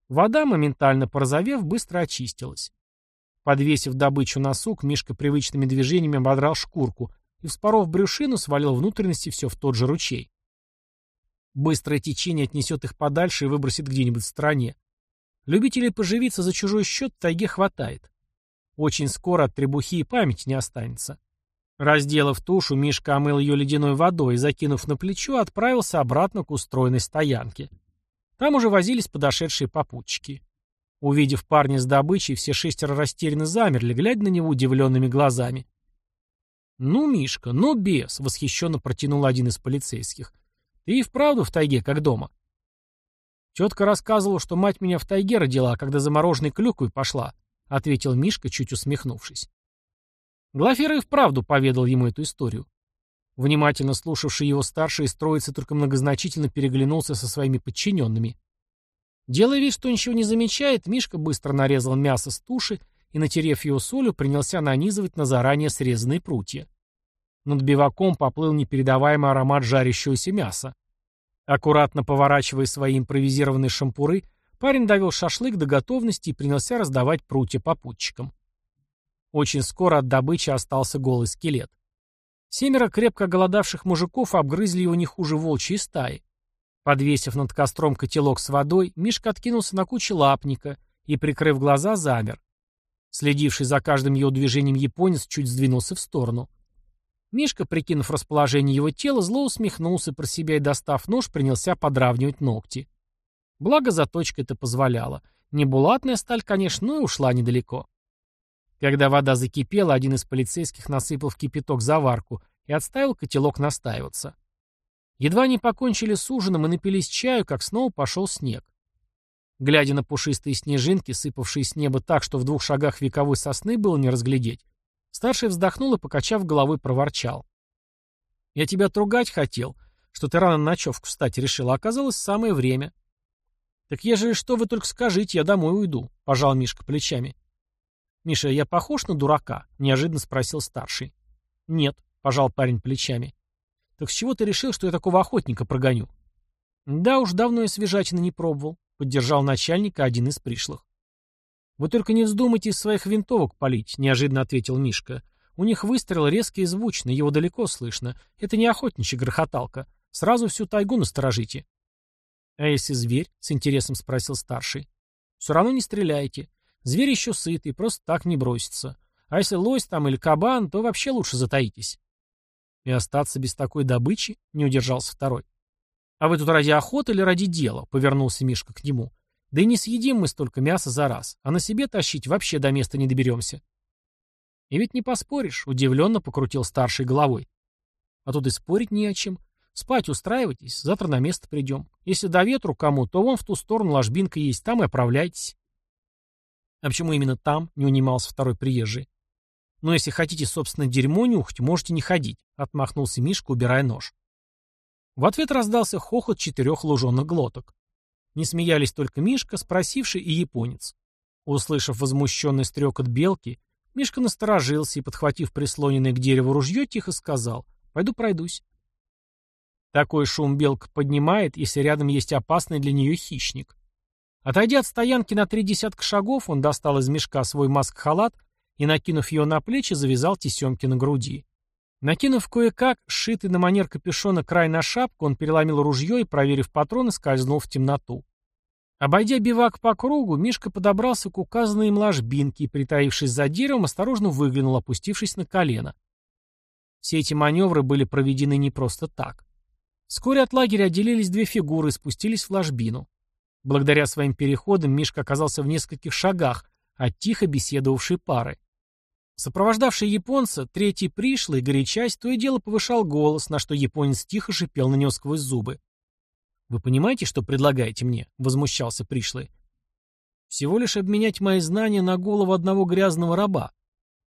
Вода, моментально порозовев, быстро очистилась. Подвесив добычу на сук, Мишка привычными движениями ободрал шкурку и, вспоров брюшину, свалил внутренности все в тот же ручей. Быстрое течение отнесет их подальше и выбросит где-нибудь в стороне. Любителей поживиться за чужой счет в тайге хватает. Очень скоро от требухи и памяти не останется. Разделав тушу, Мишка омыл ее ледяной водой и, закинув на плечо, отправился обратно к устроенной стоянке. Там уже возились подошедшие попутчики. Увидев парня с добычей, все шестеро растерянно замерли, глядя на него удивленными глазами. «Ну, Мишка, ну бес!» — восхищенно протянул один из полицейских. «Ты и вправду в тайге, как дома?» «Тетка рассказывала, что мать меня в тайге родила, когда замороженной клюквой пошла», — ответил Мишка, чуть усмехнувшись. Глафира и вправду поведал ему эту историю. Внимательно слушавший его старший троицы только многозначительно переглянулся со своими подчиненными. Делая вид, что ничего не замечает, Мишка быстро нарезал мясо с туши и, натерев его солью, принялся нанизывать на заранее срезанные прутья. Над биваком поплыл непередаваемый аромат жарящегося мяса. Аккуратно поворачивая свои импровизированные шампуры, парень довел шашлык до готовности и принялся раздавать прутья попутчикам. Очень скоро от добычи остался голый скелет. Семеро крепко голодавших мужиков обгрызли его не хуже волчьей стаи. Подвесив над костром котелок с водой, Мишка откинулся на кучу лапника и, прикрыв глаза, замер. Следивший за каждым его движением японец чуть сдвинулся в сторону. Мишка, прикинув расположение его тела, зло усмехнулся про себя и, достав нож, принялся подравнивать ногти. Благо заточка это позволяла. Не булатная сталь, конечно, но и ушла недалеко. Когда вода закипела, один из полицейских насыпал в кипяток заварку и отставил котелок настаиваться. Едва не покончили с ужином и напились чаю, как снова пошел снег. Глядя на пушистые снежинки, сыпавшие с неба так, что в двух шагах вековой сосны было не разглядеть, старший вздохнул и, покачав головой, проворчал. «Я тебя отругать хотел, что ты рано на ночевку встать решил, а оказалось самое время». «Так ежели что, вы только скажите, я домой уйду», — пожал Мишка плечами. «Миша, я похож на дурака?» — неожиданно спросил старший. «Нет», — пожал парень плечами. «Так с чего ты решил, что я такого охотника прогоню?» «Да уж, давно я свежатины не пробовал», — поддержал начальника один из пришлых. «Вы только не вздумайте из своих винтовок палить», — неожиданно ответил Мишка. «У них выстрел резкий и звучный, его далеко слышно. Это не охотничья грохоталка. Сразу всю тайгу насторожите». «А если зверь?» — с интересом спросил старший. «Все равно не стреляйте. Зверь еще сытый, просто так не бросится. А если лось там или кабан, то вообще лучше затаитесь. И остаться без такой добычи, не удержался второй. А вы тут ради охоты или ради дела? Повернулся Мишка к нему. Да и не съедим мы столько мяса за раз, а на себе тащить вообще до места не доберемся. И ведь не поспоришь, удивленно покрутил старшей головой. А тут и спорить не о чем. Спать устраивайтесь, завтра на место придем. Если до ветру кому, то вон в ту сторону ложбинка есть, там и отправляйтесь. А почему именно там? Не унимался второй приезжий. Но если хотите, собственно, дерьмо нюхать, можете не ходить, отмахнулся Мишка, убирая нож. В ответ раздался хохот четырех луженых глоток. Не смеялись только Мишка, спросивший и японец. Услышав возмущенный стрекот белки, Мишка насторожился и, подхватив прислоненное к дереву ружье, тихо сказал «Пойду пройдусь». Такой шум белка поднимает, если рядом есть опасный для нее хищник. Отойдя от стоянки на три десятка шагов, он достал из мешка свой маск-халат и, накинув ее на плечи, завязал тесемки на груди. Накинув кое-как, сшитый на манер капюшона край на шапку, он переломил ружье и, проверив патроны, скользнул в темноту. Обойдя бивак по кругу, Мишка подобрался к указанной им ложбинке и, притаившись за деревом, осторожно выглянул, опустившись на колено. Все эти маневры были проведены не просто так. Вскоре от лагеря отделились две фигуры и спустились в ложбину. Благодаря своим переходам Мишка оказался в нескольких шагах от тихо беседовавшей пары. Сопровождавший японца, третий пришлый, горячась, то и дело повышал голос, на что японец тихо шипел на него сквозь зубы. «Вы понимаете, что предлагаете мне?» — возмущался пришлый. «Всего лишь обменять мои знания на голову одного грязного раба.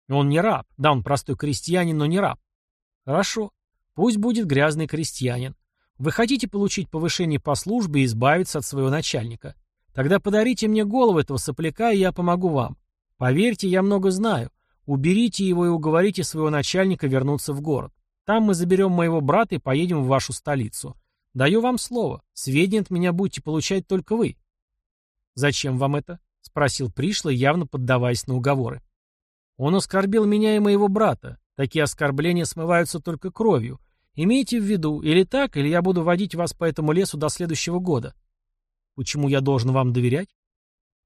Он не раб, да, он простой крестьянин, но не раб. Хорошо, пусть будет грязный крестьянин. Вы хотите получить повышение по службе и избавиться от своего начальника? Тогда подарите мне голову этого сопляка, и я помогу вам. Поверьте, я много знаю. Уберите его и уговорите своего начальника вернуться в город. Там мы заберем моего брата и поедем в вашу столицу. Даю вам слово. Сведения от меня будете получать только вы. Зачем вам это? Спросил пришлый, явно поддаваясь на уговоры. Он оскорбил меня и моего брата. Такие оскорбления смываются только кровью. Имейте в виду, или так, или я буду водить вас по этому лесу до следующего года. Почему я должен вам доверять?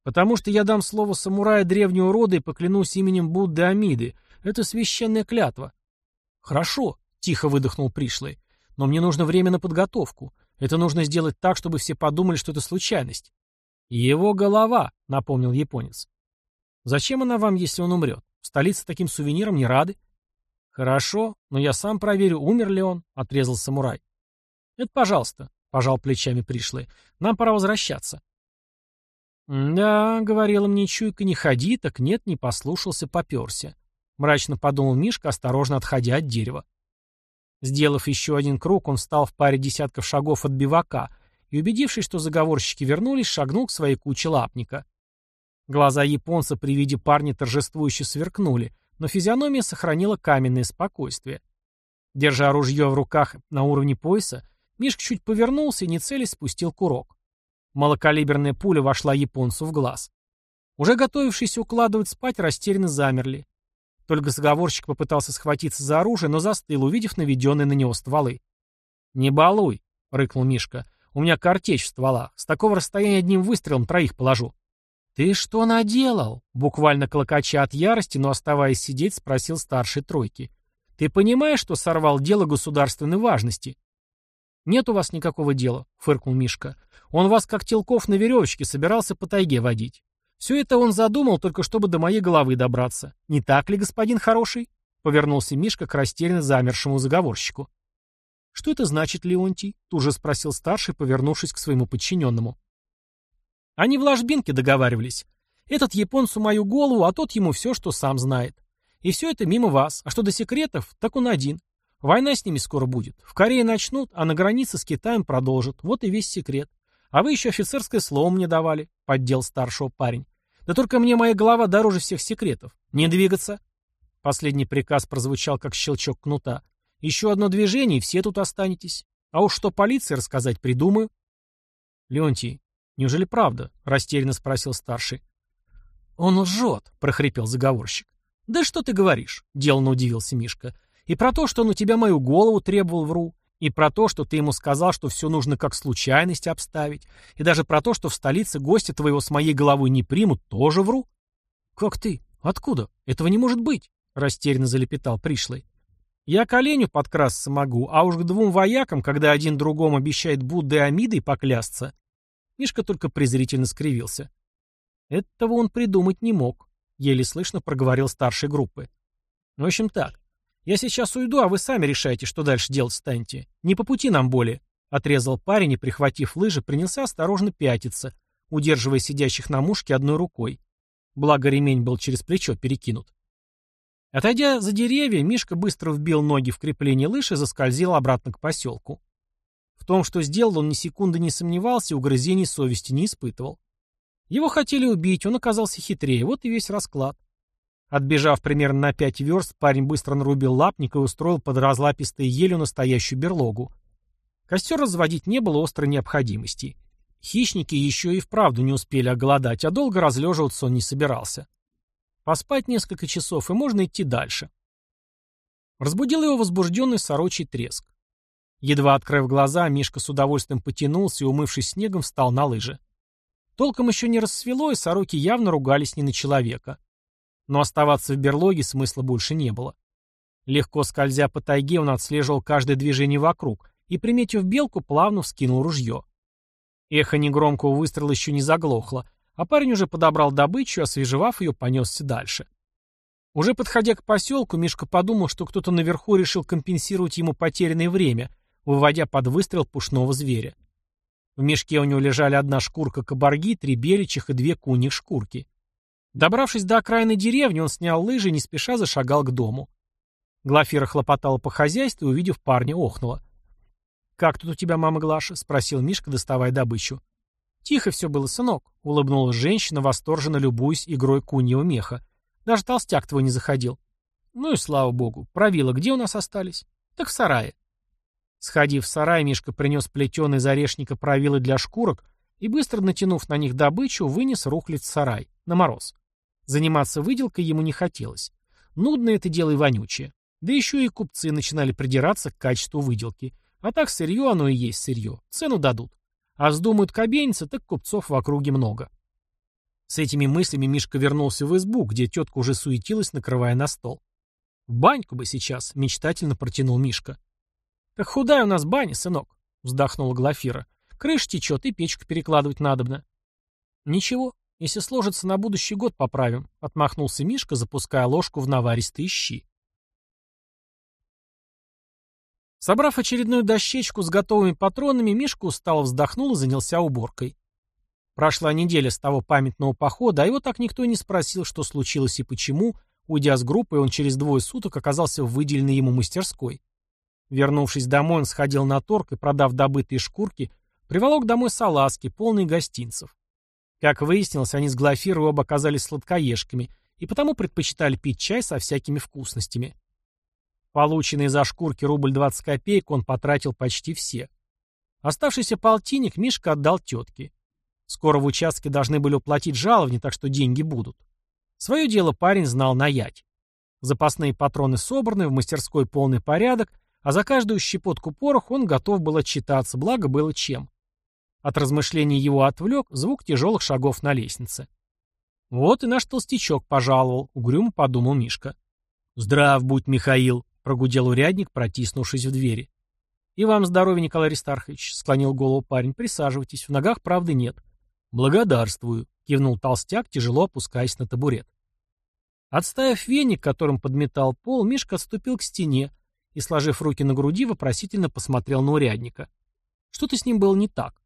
Потому что я дам слово самурая древнего рода и поклянусь именем Будды Амиды. Это священная клятва. Хорошо, тихо выдохнул пришлый. Но мне нужно время на подготовку. Это нужно сделать так, чтобы все подумали, что это случайность. Его голова, напомнил японец. Зачем она вам, если он умрет? В столице таким сувениром не рады. Хорошо, но я сам проверю, умер ли он, отрезал самурай. Это пожалуйста, пожал плечами пришлый. Нам пора возвращаться. «Да», — говорила мне чуйка, — «не ходи, так нет, не послушался, поперся». Мрачно подумал Мишка, осторожно отходя от дерева. Сделав еще один круг, он встал в паре десятков шагов от бивака и, убедившись, что заговорщики вернулись, шагнул к своей куче лапника. Глаза японца при виде парня торжествующе сверкнули, но физиономия сохранила каменное спокойствие. Держа ружье в руках на уровне пояса, Мишка чуть повернулся и, не целясь, спустил курок. Малокалиберная пуля вошла японцу в глаз. Уже готовившиеся укладывать спать, растерянно замерли. Только заговорщик попытался схватиться за оружие, но застыл, увидев наведенные на него стволы. «Не балуй», — рыкнул Мишка. «У меня картечь в стволах. С такого расстояния одним выстрелом троих положу». «Ты что наделал?» — буквально клокоча от ярости, но оставаясь сидеть, спросил старший тройки. «Ты понимаешь, что сорвал дело государственной важности?» «Нет у вас никакого дела», — фыркнул Мишка. «Он вас, как телков на веревочке, собирался по тайге водить. Все это он задумал, только чтобы до моей головы добраться. Не так ли, господин хороший? Повернулся Мишка к растерянно замершему заговорщику. Что это значит, Леонтий? Тут же спросил старший, повернувшись к своему подчиненному. Они в ложбинке договаривались. Этот японцу мою голову, а тот ему все, что сам знает. И все это мимо вас. А что до секретов, так он один. Война с ними скоро будет. В Корее начнут, а на границе с Китаем продолжат. Вот и весь секрет. А вы еще офицерское слово мне давали, поддел старшего парень. Да только мне моя голова дороже всех секретов. Не двигаться. Последний приказ прозвучал, как щелчок кнута. Еще одно движение, и все тут останетесь. А уж что полиции рассказать придумаю. Леонтий, неужели правда? Растерянно спросил старший. Он лжет, прохрипел заговорщик. Да что ты говоришь? Деланно удивился Мишка. И про то, что он у тебя мою голову требовал, вру. И про то, что ты ему сказал, что все нужно как случайность обставить. И даже про то, что в столице гостя твоего с моей головой не примут, тоже вру. Как ты? Откуда? Этого не может быть, растерянно залепетал пришлый. Я к оленю подкрасться могу, а уж к двум воякам, когда один другому обещает Буддой Амидой поклясться. Мишка только презрительно скривился. Этого он придумать не мог, еле слышно проговорил старшей группы. В общем так, «Я сейчас уйду, а вы сами решайте, что дальше делать станете. Не по пути нам более», — отрезал парень и, прихватив лыжи, принялся осторожно пятиться, удерживая сидящих на мушке одной рукой. Благо ремень был через плечо перекинут. Отойдя за деревья, Мишка быстро вбил ноги в крепление лыж и заскользил обратно к поселку. В том, что сделал, он ни секунды не сомневался угрызений совести не испытывал. Его хотели убить, он оказался хитрее, вот и весь расклад. Отбежав примерно на пять верст, парень быстро нарубил лапник и устроил под разлапистой елью настоящую берлогу. Костер разводить не было острой необходимости. Хищники еще и вправду не успели оголодать, а долго разлеживаться он не собирался. Поспать несколько часов, и можно идти дальше. Разбудил его возбужденный сорочий треск. Едва открыв глаза, Мишка с удовольствием потянулся и, умывшись снегом, встал на лыжи. Толком еще не рассвело, и сороки явно ругались не на человека. Но оставаться в берлоге смысла больше не было. Легко скользя по тайге, он отслеживал каждое движение вокруг и, приметив белку, плавно вскинул ружье. Эхо негромкого выстрела еще не заглохло, а парень уже подобрал добычу, освежевав ее, понесся дальше. Уже подходя к поселку, Мишка подумал, что кто-то наверху решил компенсировать ему потерянное время, выводя под выстрел пушного зверя. В мешке у него лежали одна шкурка кабарги, три беличьих и две куньих шкурки. Добравшись до окраины деревни, он снял лыжи и не спеша зашагал к дому. Глафира хлопотала по хозяйству и, увидев парня, охнула. «Как тут у тебя, мама Глаша?» — спросил Мишка, доставая добычу. «Тихо все было, сынок», — улыбнулась женщина, восторженно любуясь игрой куньего меха. «Даже толстяк твой не заходил». «Ну и слава богу. Правила где у нас остались?» «Так в сарае». Сходив в сарай, Мишка принес плетеные из орешника правилы для шкурок и, быстро натянув на них добычу, вынес рухлядь в сарай, на мороз. Заниматься выделкой ему не хотелось. Нудное это дело и вонючее. Да еще и купцы начинали придираться к качеству выделки. А так сырье оно и есть сырье. Цену дадут. А вздумают кабениться, так купцов в округе много. С этими мыслями Мишка вернулся в избу, где тетка уже суетилась, накрывая на стол. «В баньку бы сейчас», — мечтательно протянул Мишка. «Так худая у нас баня, сынок», — вздохнула Глафира. «Крыша течет, и печку перекладывать надобно». «Ничего, если сложится, на будущий год поправим», — отмахнулся Мишка, запуская ложку в наваристые щи. Собрав очередную дощечку с готовыми патронами, Мишка устало вздохнул и занялся уборкой. Прошла неделя с того памятного похода, а его так никто и не спросил, что случилось и почему. Уйдя с группой, он через двое суток оказался в выделенной ему мастерской. Вернувшись домой, он сходил на торг и, продав добытые шкурки, приволок домой салазки, полные гостинцев. Как выяснилось, они с Глафирой оба оказались сладкоежками и потому предпочитали пить чай со всякими вкусностями. Полученный за шкурки рубль 20 копеек он потратил почти все. Оставшийся полтинник Мишка отдал тетке. Скоро в участке должны были уплатить жаловни, так что деньги будут. Свое дело парень знал наять. Запасные патроны собраны, в мастерской полный порядок, а за каждую щепотку порох он готов был отчитаться, благо было чем. От размышлений его отвлек звук тяжелых шагов на лестнице. Вот и наш толстячок пожаловал, угрюмо подумал Мишка. «Здрав будь, Михаил!» — прогудел урядник, протиснувшись в двери. «И вам здоровья, Николай Аристархович», — склонил голову парень. «Присаживайтесь, в ногах правды нет». «Благодарствую», — кивнул толстяк, тяжело опускаясь на табурет. Отставив веник, которым подметал пол, Мишка отступил к стене и, сложив руки на груди, вопросительно посмотрел на урядника. Что-то с ним было не так.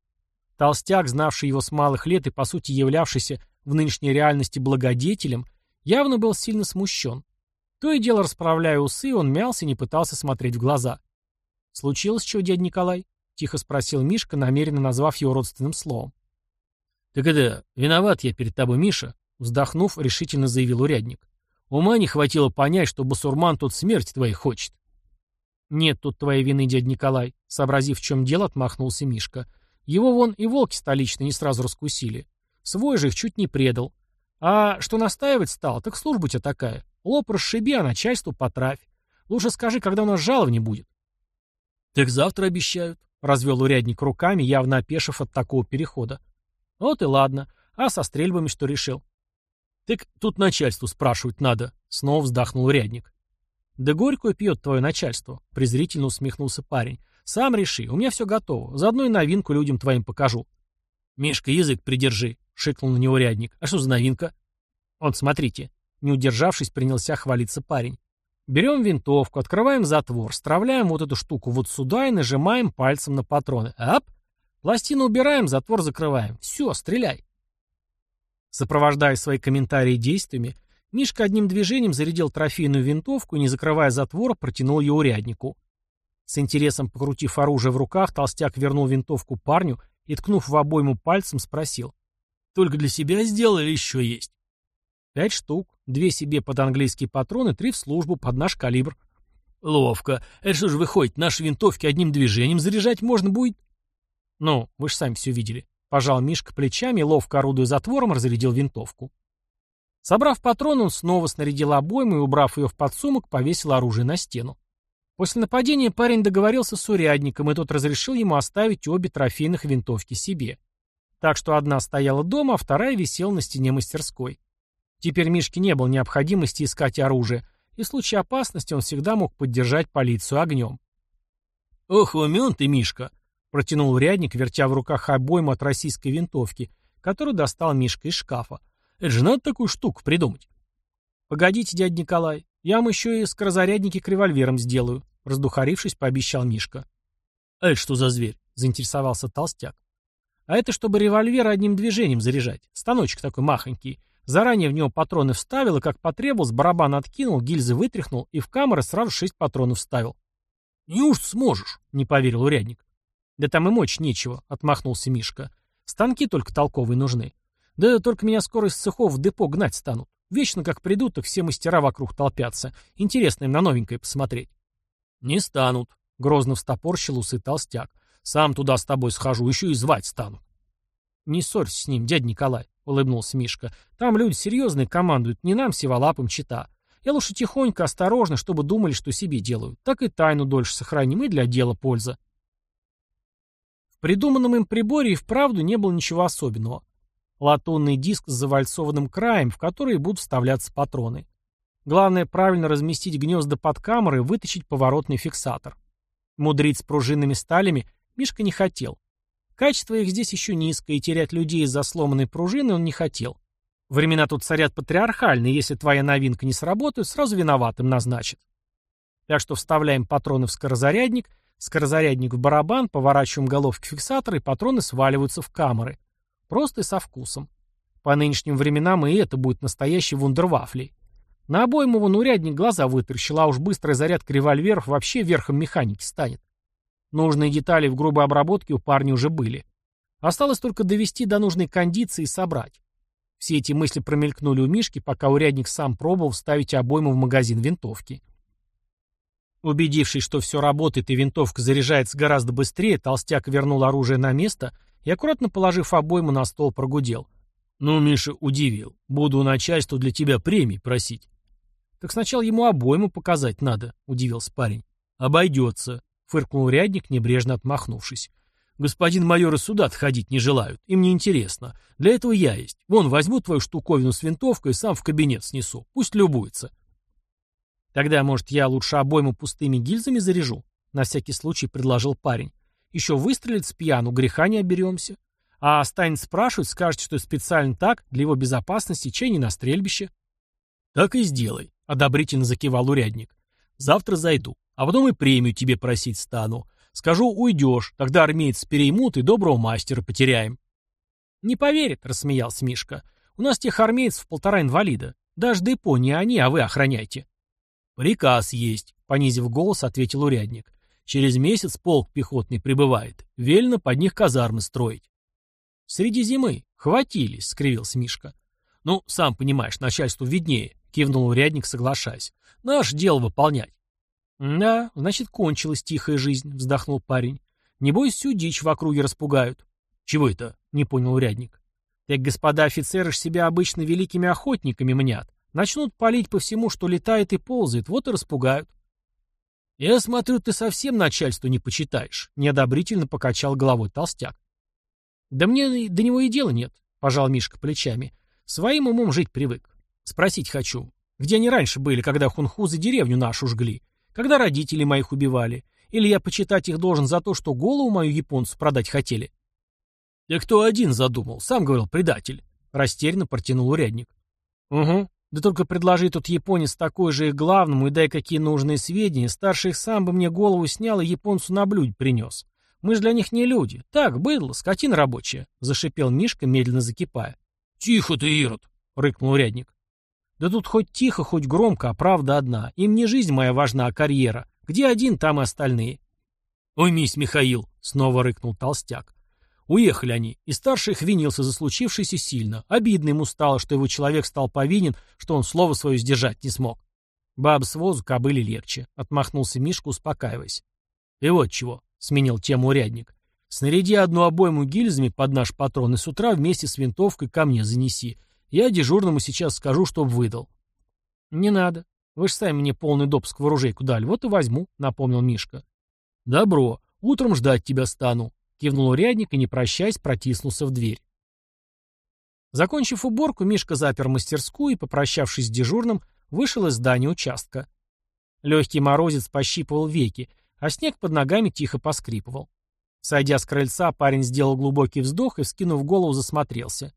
Толстяк, знавший его с малых лет и, по сути, являвшийся в нынешней реальности благодетелем, явно был сильно смущен. То и дело расправляя усы, он мялся и не пытался смотреть в глаза. «Случилось чего, дядя Николай?» — тихо спросил Мишка, намеренно назвав его родственным словом. «Так это, виноват я перед тобой, Миша», — вздохнув, решительно заявил урядник. «Ума не хватило понять, что басурман тут смерть твоей хочет». «Нет тут твоей вины, дядя Николай», — сообразив, в чем дело, отмахнулся Мишка. «Его вон и волки столичные не сразу раскусили. Свой же их чуть не предал. А что настаивать стал, так служба у тебя такая. Лоб расшиби, а начальству потравь. Лучше скажи, когда у нас жалование будет. Так завтра обещают, развел урядник руками, явно опешив от такого перехода. Вот и ладно. А со стрельбами что решил? Так тут начальству спрашивать надо, снова вздохнул урядник. Да горькую пьет твое начальство, презрительно усмехнулся парень. Сам реши, у меня все готово. Заодно и новинку людям твоим покажу. Мишка, язык придержи, шикнул на него урядник. А что за новинка? Вот смотрите. Не удержавшись, принялся хвалиться парень. Берем винтовку, открываем затвор, стравляем вот эту штуку вот сюда и нажимаем пальцем на патроны. Ап! Пластину убираем, затвор закрываем. Все, стреляй. Сопровождая свои комментарии действиями, Мишка одним движением зарядил трофейную винтовку и, не закрывая затвора, протянул ее уряднику. С интересом покрутив оружие в руках, толстяк вернул винтовку парню и, ткнув в обойму пальцем, спросил. «Только для себя сделали еще есть?» «Пять штук. Две себе под английские патроны, три в службу под наш калибр. Ловко. Это что же выходит, наши винтовки одним движением заряжать можно будет? Ну, вы же сами все видели. Пожал Мишка плечами ловко орудуя затвором, разрядил винтовку. Собрав патроны, он снова снарядил обойму и, убрав ее в подсумок, повесил оружие на стену. После нападения парень договорился с урядником, и тот разрешил ему оставить обе трофейных винтовки себе. Так что одна стояла дома, а вторая висела на стене мастерской. Теперь Мишке не было необходимости искать оружие, и в случае опасности он всегда мог поддержать полицию огнем. «Ох, умен ты, Мишка!» — протянул урядник, вертя в руках обойму от российской винтовки, которую достал Мишка из шкафа. «Это же надо такую штуку придумать!» «Погодите, дядя Николай, я вам еще и скорозарядники к револьверам сделаю», — раздухарившись, пообещал Мишка. «А это что за зверь?» — заинтересовался толстяк. «А это чтобы револьвер одним движением заряжать. Станочек такой махонький. Заранее в него патроны вставил, и как потребовалось, барабан откинул, гильзы вытряхнул, и в камеры сразу шесть патронов вставил». «Неужто сможешь?» — не поверил урядник. «Да там и мочь нечего», — отмахнулся Мишка. «Станки только толковые нужны. Да только меня скоро из цехов в депо гнать станут. Вечно как придут, так все мастера вокруг толпятся. Интересно им на новенькое посмотреть». «Не станут», — грозно встопорщил усы толстяк. «Сам туда с тобой схожу, еще и звать стану». «Не ссорься с ним, дядя Николай», — улыбнулся Мишка. «Там люди серьезные командуют, не нам сиволапым чита. Я лучше тихонько, осторожно, чтобы думали, что себе делают. Так и тайну дольше сохраним, и для дела польза». В придуманном им приборе и вправду не было ничего особенного. Латунный диск с завальцованным краем, в который будут вставляться патроны. Главное правильно разместить гнезда под камерой и вытащить поворотный фиксатор. Мудрить с пружинными сталями Мишка не хотел. Качество их здесь еще низкое, и терять людей из-за сломанной пружины он не хотел. Времена тут царят патриархальные, если твоя новинка не сработает, сразу виноватым назначат. Так что вставляем патроны в скорозарядник, скорозарядник в барабан, поворачиваем головки фиксатора, и патроны сваливаются в камеры. Просто и со вкусом. По нынешним временам и это будет настоящий вундервафли. На обойму вон урядник глаза вытаращил, а уж быстрая зарядка револьверов вообще верхом механики станет. Нужные детали в грубой обработке у парня уже были. Осталось только довести до нужной кондиции и собрать. Все эти мысли промелькнули у Мишки, пока урядник сам пробовал вставить обойму в магазин винтовки. Убедившись, что все работает и винтовка заряжается гораздо быстрее, толстяк вернул оружие на место и, аккуратно положив обойму на стол, прогудел. «Ну, Миша удивил. Буду у для тебя премии просить». «Так сначала ему обойму показать надо», — удивился парень. «Обойдется», — фыркнул рядник, небрежно отмахнувшись. «Господин майор и сюда отходить не желают. Им не интересно. Для этого я есть. Вон, возьму твою штуковину с винтовкой и сам в кабинет снесу. Пусть любуется». «Тогда, может, я лучше обойму пустыми гильзами заряжу?» — на всякий случай предложил парень. «Еще выстрелит с пьяну, греха не оберемся. А станет спрашивать, скажет, что специально так, для его безопасности, чей не на стрельбище». «Так и сделай», — одобрительно закивал урядник. «Завтра зайду, а потом и премию тебе просить стану. Скажу, уйдешь, тогда армейцы переймут и доброго мастера потеряем». «Не поверит», — рассмеялся Мишка. «У нас тех армейцев полтора инвалида. Даже депо не они, а вы охраняйте». «Приказ есть», — понизив голос, ответил урядник. «Через месяц полк пехотный прибывает. Велено под них казармы строить». «Среди зимы. Хватились», — скривился Мишка. «Ну, сам понимаешь, начальству виднее», — кивнул урядник, соглашаясь. «Наш дело выполнять». «Да, значит, кончилась тихая жизнь», — вздохнул парень. «Небось, всю дичь в округе распугают». «Чего это?» — не понял урядник. «Так господа офицеры ж себя обычно великими охотниками мнят. Начнут палить по всему, что летает и ползает, вот и распугают. «Я смотрю, ты совсем начальству не почитаешь», — неодобрительно покачал головой толстяк. «Да мне до него и дела нет», — пожал Мишка плечами. «Своим умом жить привык. Спросить хочу, где они раньше были, когда хунхузы деревню нашу жгли? Когда родители моих убивали? Или я почитать их должен за то, что голову мою японцу продать хотели?» «Да кто один задумал? Сам говорил, предатель», — растерянно протянул урядник. «Угу, да только предложи тут японец такой же их главному и дай какие нужные сведения, старший сам бы мне голову снял и японцу на блюдь принес. Мы же для них не люди. Так, быдло, скотина рабочая», — зашипел Мишка, медленно закипая. «Тихо ты, Ирод!» — рыкнул урядник. «Да тут хоть тихо, хоть громко, а правда одна. Им не жизнь моя важна, а карьера. Где один, там и остальные». «Уймись, Михаил!» — снова рыкнул толстяк. Уехали они, и старший их винился за случившееся сильно. Обидно ему стало, что его человек стал повинен, что он слово свое сдержать не смог. Баб с возу кобыли легче, отмахнулся Мишка, успокаиваясь. И вот чего, сменил тему урядник. Снаряди одну обойму гильзами под наш патрон и с утра вместе с винтовкой ко мне занеси. Я дежурному сейчас скажу, чтоб выдал. Не надо. Вы же сами мне полный допуск в оружейку дали, вот и возьму, напомнил Мишка. Добро. Утром ждать тебя стану. Кивнул урядник и, не прощаясь, протиснулся в дверь. Закончив уборку, Мишка запер мастерскую и, попрощавшись с дежурным, вышел из здания участка. Легкий морозец пощипывал веки, а снег под ногами тихо поскрипывал. Сойдя с крыльца, парень сделал глубокий вздох и, вскинув голову, засмотрелся.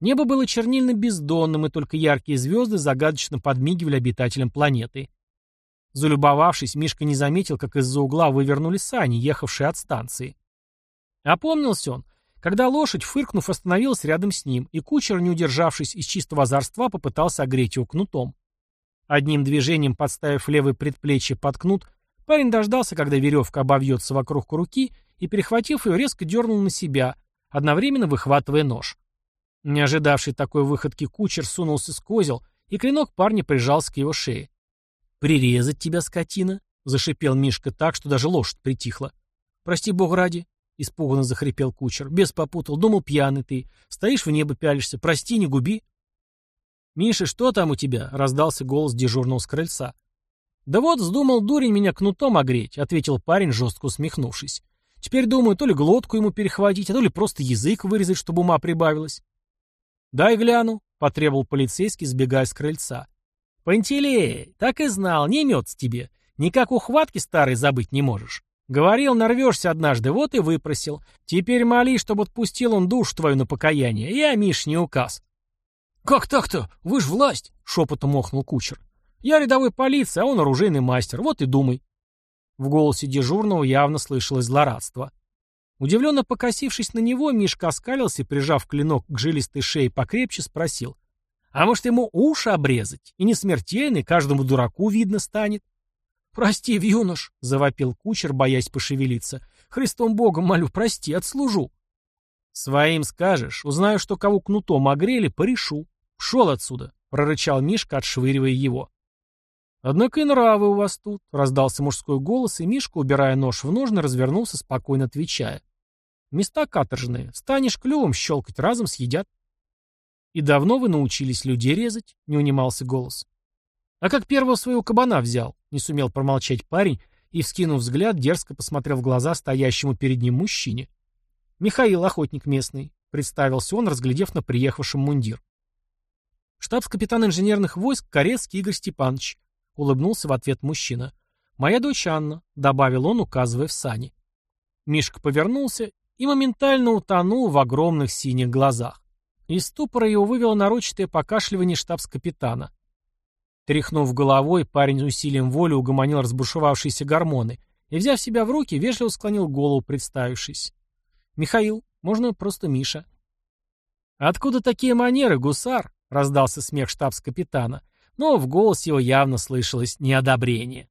Небо было чернильно-бездонным, и только яркие звезды загадочно подмигивали обитателям планеты. Залюбовавшись, Мишка не заметил, как из-за угла вывернули сани, ехавшие от станции. Опомнился он, когда лошадь, фыркнув, остановилась рядом с ним, и кучер, не удержавшись из чистого озорства, попытался огреть его кнутом. Одним движением, подставив левое предплечье под кнут, парень дождался, когда веревка обовьется вокруг руки, и, перехватив ее, резко дернул на себя, одновременно выхватывая нож. Не ожидавший такой выходки кучер сунулся с козел, и клинок парня прижался к его шее. «Прирезать тебя, скотина!» — зашипел Мишка так, что даже лошадь притихла. «Прости бог ради!» — испуганно захрипел кучер. «Бес попутал, думал, пьяный ты. Стоишь в небо пялишься. Прости, не губи!» «Миша, что там у тебя?» — раздался голос дежурного с крыльца. «Да вот, вздумал дурень меня кнутом огреть», — ответил парень, жестко усмехнувшись. «Теперь думаю, то ли глотку ему перехватить, а то ли просто язык вырезать, чтобы ума прибавилось». «Дай гляну», — потребовал полицейский, сбегая с крыльца. «Пантелей, так и знал, не имется тебе. Никак ухватки старой забыть не можешь. Говорил, нарвешься однажды, вот и выпросил. Теперь моли, чтобы отпустил он душ твою на покаяние. Я, Миш, не указ». «Как так-то? Вы ж власть!» — шепотом охнул кучер. «Я рядовой полиция, а он оружейный мастер. Вот и думай». В голосе дежурного явно слышалось злорадство. Удивленно покосившись на него, Мишка оскалился прижав клинок к жилистой шее покрепче, спросил. А может, ему уши обрезать? И не смертельный, каждому дураку видно станет. «Прости, юнош», — завопил кучер, боясь пошевелиться. «Христом Богом молю, прости, отслужу». «Своим скажешь. Узнаю, что кого кнутом огрели, порешу. Шел отсюда», — прорычал Мишка, отшвыривая его. «Однако и нравы у вас тут», — раздался мужской голос, и Мишка, убирая нож в ножны, развернулся, спокойно отвечая. «Места каторжные. Станешь клювом щелкать, разом съедят». «И давно вы научились людей резать?» — не унимался голос. «А как первого своего кабана взял?» — не сумел промолчать парень и, вскинув взгляд, дерзко посмотрел в глаза стоящему перед ним мужчине. «Михаил, охотник местный», — представился он, разглядев на приехавшем мундир. «Штабс-капитан инженерных войск Корецкий Игорь Степанович», — улыбнулся в ответ мужчина. «Моя дочь Анна», — добавил он, указывая в сани. Мишка повернулся и моментально утонул в огромных синих глазах. Из ступора его вывело нарочатое покашливание штабс-капитана. Тряхнув головой, парень усилием воли угомонил разбушевавшиеся гормоны и, взяв себя в руки, вежливо склонил голову, представившись. «Михаил, можно просто Миша». «Откуда такие манеры, гусар?» — раздался смех штабс-капитана, но в голос его явно слышалось неодобрение.